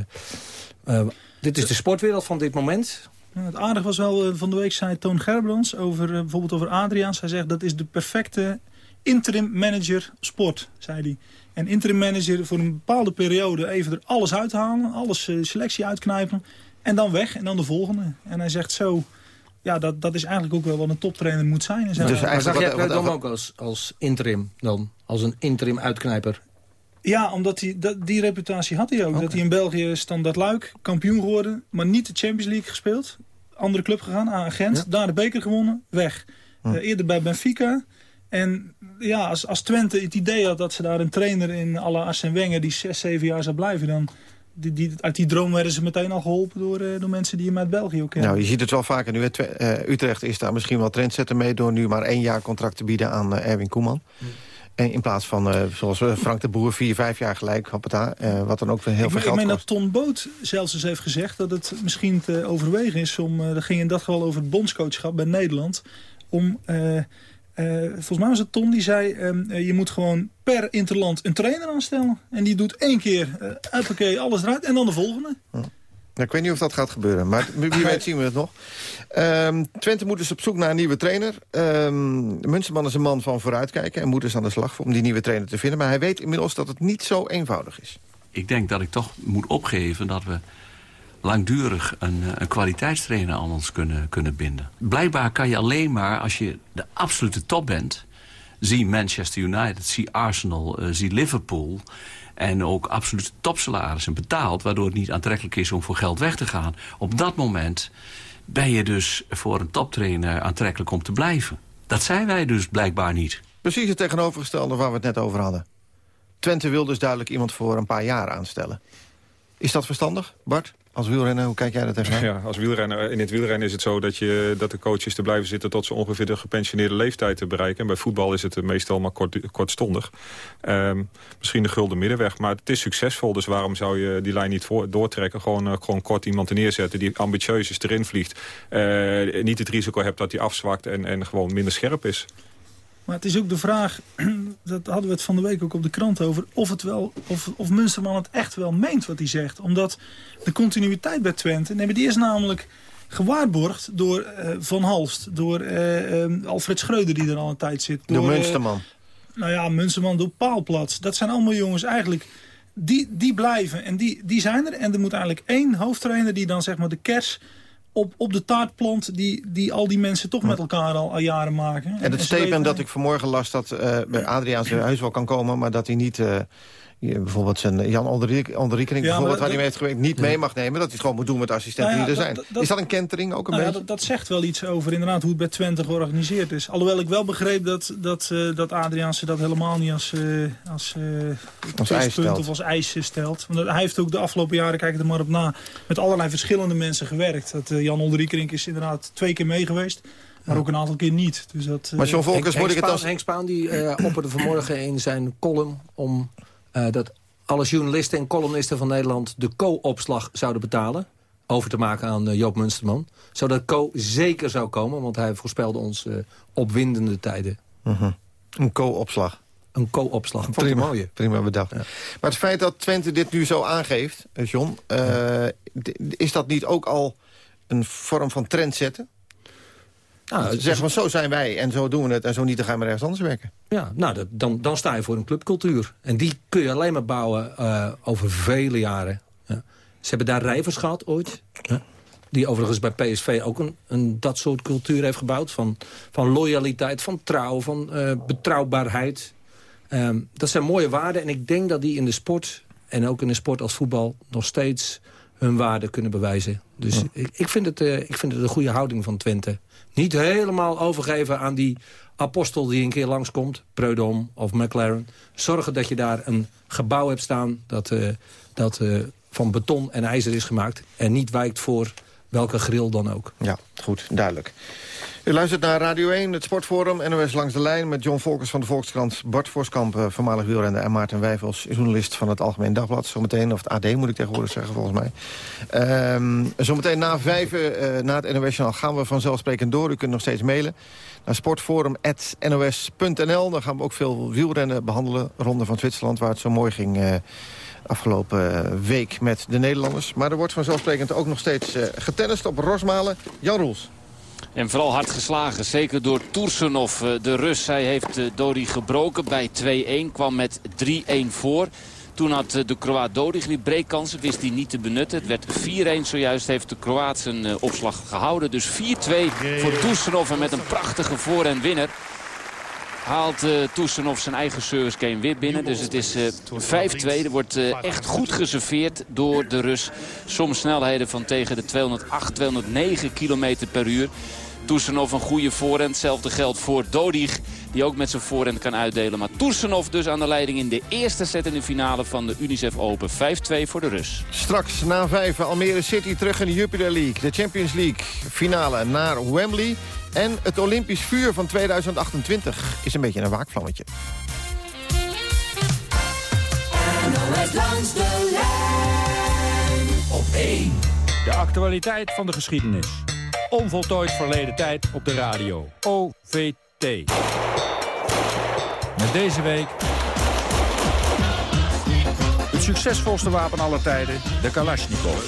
uh, dit is de sportwereld van dit moment. Ja, het aardige was wel, uh, van de week zei Toon Gerbrands... Over, bijvoorbeeld over Adriaans. Hij zegt dat is de perfecte interim manager sport, zei hij. En interim manager voor een bepaalde periode even er alles uithalen. Alles selectie uitknijpen. En dan weg en dan de volgende. En hij zegt zo ja, dat, dat is eigenlijk ook wel wat een toptrainer moet zijn. Dus eigenlijk zag jij dan ook als, als interim dan? Als een interim uitknijper? Ja, omdat hij, dat, die reputatie had hij ook. Dat hij in België standaard luik, kampioen geworden... maar niet de Champions League gespeeld. Andere club gegaan, aan Gent. Daar de beker gewonnen, weg. Hm. Uh, eerder bij Benfica. En ja, als, als Twente het idee had dat ze daar een trainer in alle Arsene Wenger... die zes, zeven jaar zou blijven... dan die, die, uit die droom werden ze meteen al geholpen door, uh, door mensen die hem uit België ook kennen. Nou, je ziet het wel vaker nu. Uh, Utrecht is daar misschien wel trendsetter mee... door nu maar één jaar contract te bieden aan uh, Erwin Koeman. En in plaats van, zoals Frank de Boer, vier, vijf jaar gelijk, hoppata, wat dan ook heel veel geld Ik meen dat Ton Boot zelfs eens heeft gezegd dat het misschien te overwegen is... om, dat ging in dat geval over het bondscoachschap bij Nederland... om uh, volgens mij was het Tom die zei... Um, je moet gewoon per interland een trainer aanstellen. En die doet één keer, uh, alles eruit. En dan de volgende. Hm. ik weet niet of dat gaat gebeuren, maar wie weet zien we het nog. Um, Twente moet dus op zoek naar een nieuwe trainer. Um, Munsterman is een man van vooruitkijken en moet dus aan de slag om die nieuwe trainer te vinden. Maar hij weet inmiddels dat het niet zo eenvoudig is. Ik denk dat ik toch moet opgeven dat we langdurig een, eh, een kwaliteitstrainer aan ons kunnen, kunnen binden. Blijkbaar kan je alleen maar, als je de absolute top bent... zie Manchester United, zie Arsenal, uh, zie Liverpool... en ook absolute topsalarissen betaald... waardoor het niet aantrekkelijk is om voor geld weg te gaan. Op dat moment ben je dus voor een toptrainer aantrekkelijk om te blijven. Dat zijn wij dus blijkbaar niet. Precies het tegenovergestelde waar we het net over hadden. Twente wil dus duidelijk iemand voor een paar jaar aanstellen. Is dat verstandig, Bart? Als wielrenner, hoe kijk jij dat tegenaan? Ja, als wielrenner, in het wielrennen is het zo dat, je, dat de coaches te blijven zitten... tot ze ongeveer de gepensioneerde leeftijd te bereiken. En bij voetbal is het meestal maar kort, kortstondig. Um, misschien de gulden middenweg, maar het is succesvol. Dus waarom zou je die lijn niet doortrekken? Gewoon, uh, gewoon kort iemand neerzetten die ambitieus is, erin vliegt. Uh, niet het risico hebt dat hij afzwakt en, en gewoon minder scherp is. Maar het is ook de vraag, dat hadden we het van de week ook op de krant over... of, het wel, of, of Munsterman het echt wel meent wat hij zegt. Omdat de continuïteit bij Twente, nee, die is namelijk gewaarborgd door uh, Van Halst... door uh, uh, Alfred Schreuder die er al een tijd zit. Door, door Munsterman. nou ja, Munsterman door Paalplats. Dat zijn allemaal jongens eigenlijk... Die, die blijven en die, die zijn er. En er moet eigenlijk één hoofdtrainer die dan zeg maar de kers op, op de taartplant die, die al die mensen toch met elkaar al, al jaren maken. En, het statement dat ik vanmorgen las dat uh, bij Adriaan zijn huis wel kan komen... maar dat hij niet... Uh, bijvoorbeeld zijn Jan Onderriekening, ja, bijvoorbeeld, waar hij mee heeft gewerkt, niet mee mag nemen. Dat hij het gewoon moet doen met assistenten nou die er zijn. is dat een kentering ook een nou beetje? Ja, dat, zegt wel iets over inderdaad hoe het bij Twente georganiseerd is. Alhoewel ik wel begreep dat, dat, uh, dat Adriaanse dat helemaal niet als, uh, als, als ijs stelt. of als ijs stelt. Want hij heeft ook de afgelopen jaren, kijk er maar op na, met allerlei verschillende mensen gewerkt. Dat, Jan Onderriekening is inderdaad twee keer mee geweest. Maar ook een aantal keer niet. Dus dat, maar John Volkers, moet ik het als... Henk Spaan die uh, opperde vanmorgen in zijn column... om uh, dat alle journalisten en columnisten van Nederland... de co-opslag zouden betalen. Over te maken aan uh, Joop Munsterman. Zodat co zeker zou komen. Want hij voorspelde ons uh, opwindende tijden. Uh -huh. Een co-opslag. Een co-opslag. Prima, mooie. prima bedacht. Ja. Maar het feit dat Twente dit nu zo aangeeft, John... is dat niet ook al een vorm van trend zetten? Nou, Ze zeggen van zo zijn wij en zo doen we het en zo niet, dan gaan we ergens anders werken. Ja, nou, dat, dan, dan sta je voor een clubcultuur. En die kun je alleen maar bouwen eh, over vele jaren. Ja. Ze hebben daar Rijvers gehad ooit. Ja. Die overigens bij PSV ook een, een, dat soort cultuur heeft gebouwd. Van, van loyaliteit, van trouw, van eh, betrouwbaarheid. Ehm, dat zijn mooie waarden. En ik denk dat die in de sport, en ook in de sport als voetbal... nog steeds hun waarde kunnen bewijzen. Dus ik, ik, vind het, eh, ik vind het een goede houding van Twente. Niet helemaal overgeven aan die apostel die een keer langskomt. Preudom of McLaren. Zorgen dat je daar een gebouw hebt staan... dat, eh, dat eh, van beton en ijzer is gemaakt. En niet wijkt voor welke grill dan ook. Ja, goed, duidelijk. U luistert naar Radio 1, het Sportforum, NOS Langs de Lijn... met John Volkers van de Volkskrant, Bart Voskamp, eh, voormalig wielrenner... en Maarten Wijfels, journalist van het Algemeen Dagblad. Zometeen, of het AD moet ik tegenwoordig zeggen, volgens mij. Ehm, zometeen na vijven, uh, na het NOS-journaal, gaan we vanzelfsprekend door. U kunt nog steeds mailen naar sportforum.nos.nl. Dan gaan we ook veel wielrennen behandelen. Ronde van Zwitserland, waar het zo mooi ging... Uh, afgelopen week met de Nederlanders. Maar er wordt vanzelfsprekend ook nog steeds uh, getennist op Rosmalen. Jan Roels. En vooral hard geslagen, zeker door Toersenov, de Rus. Hij heeft Dodi gebroken bij 2-1, kwam met 3-1 voor. Toen had de Kroaat Dodig weer breekkansen, wist hij niet te benutten. Het werd 4-1, zojuist heeft de Kroaat zijn opslag gehouden. Dus 4-2 voor Toersenov en met een prachtige voor- en winner haalt uh, zijn eigen service game weer binnen. Dus het is uh, 5-2. Er wordt uh, echt goed geserveerd door de Rus. Soms snelheden van tegen de 208, 209 km per uur. Toesenov een goede voorhand. Hetzelfde geldt voor Dodig. Die ook met zijn voorhand kan uitdelen. Maar Toesenov dus aan de leiding in de eerste set in de finale van de Unicef Open. 5-2 voor de Rus. Straks na 5 Almere City terug in de Jupiler League. De Champions League finale naar Wembley. En het Olympisch vuur van 2028 is een beetje een waakvlammetje. NOS langs de lijn op 1. De actualiteit van de geschiedenis. Onvoltooid verleden tijd op de radio. OVT. Met deze week... Het succesvolste wapen aller tijden, de Kalashnikov.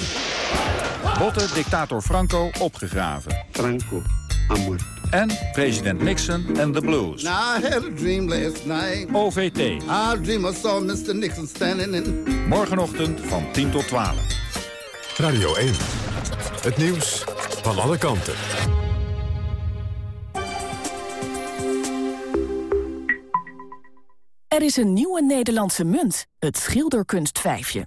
Botte dictator Franco opgegraven. Franco, amor. En president Nixon en the Blues. Now I had a dream last night. OVT. I dream I saw Mr. Nixon standing in... Morgenochtend van 10 tot 12. Radio 1. Het nieuws van alle kanten. Er is een nieuwe Nederlandse munt, het schilderkunstvijfje.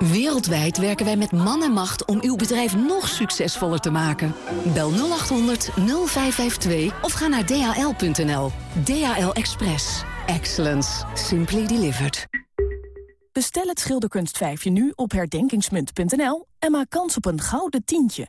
Wereldwijd werken wij met man en macht om uw bedrijf nog succesvoller te maken. Bel 0800 0552 of ga naar dhl.nl. DHL Express. Excellence. Simply delivered. Bestel het schilderkunstvijfje nu op herdenkingsmunt.nl en maak kans op een gouden tientje.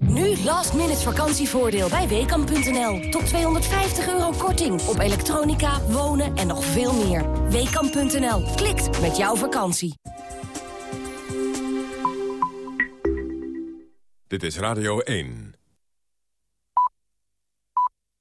Nu last minute vakantievoordeel bij Weekamp.nl. Tot 250 euro korting op elektronica, wonen en nog veel meer. Weekamp.nl. Klikt met jouw vakantie. Dit is Radio 1.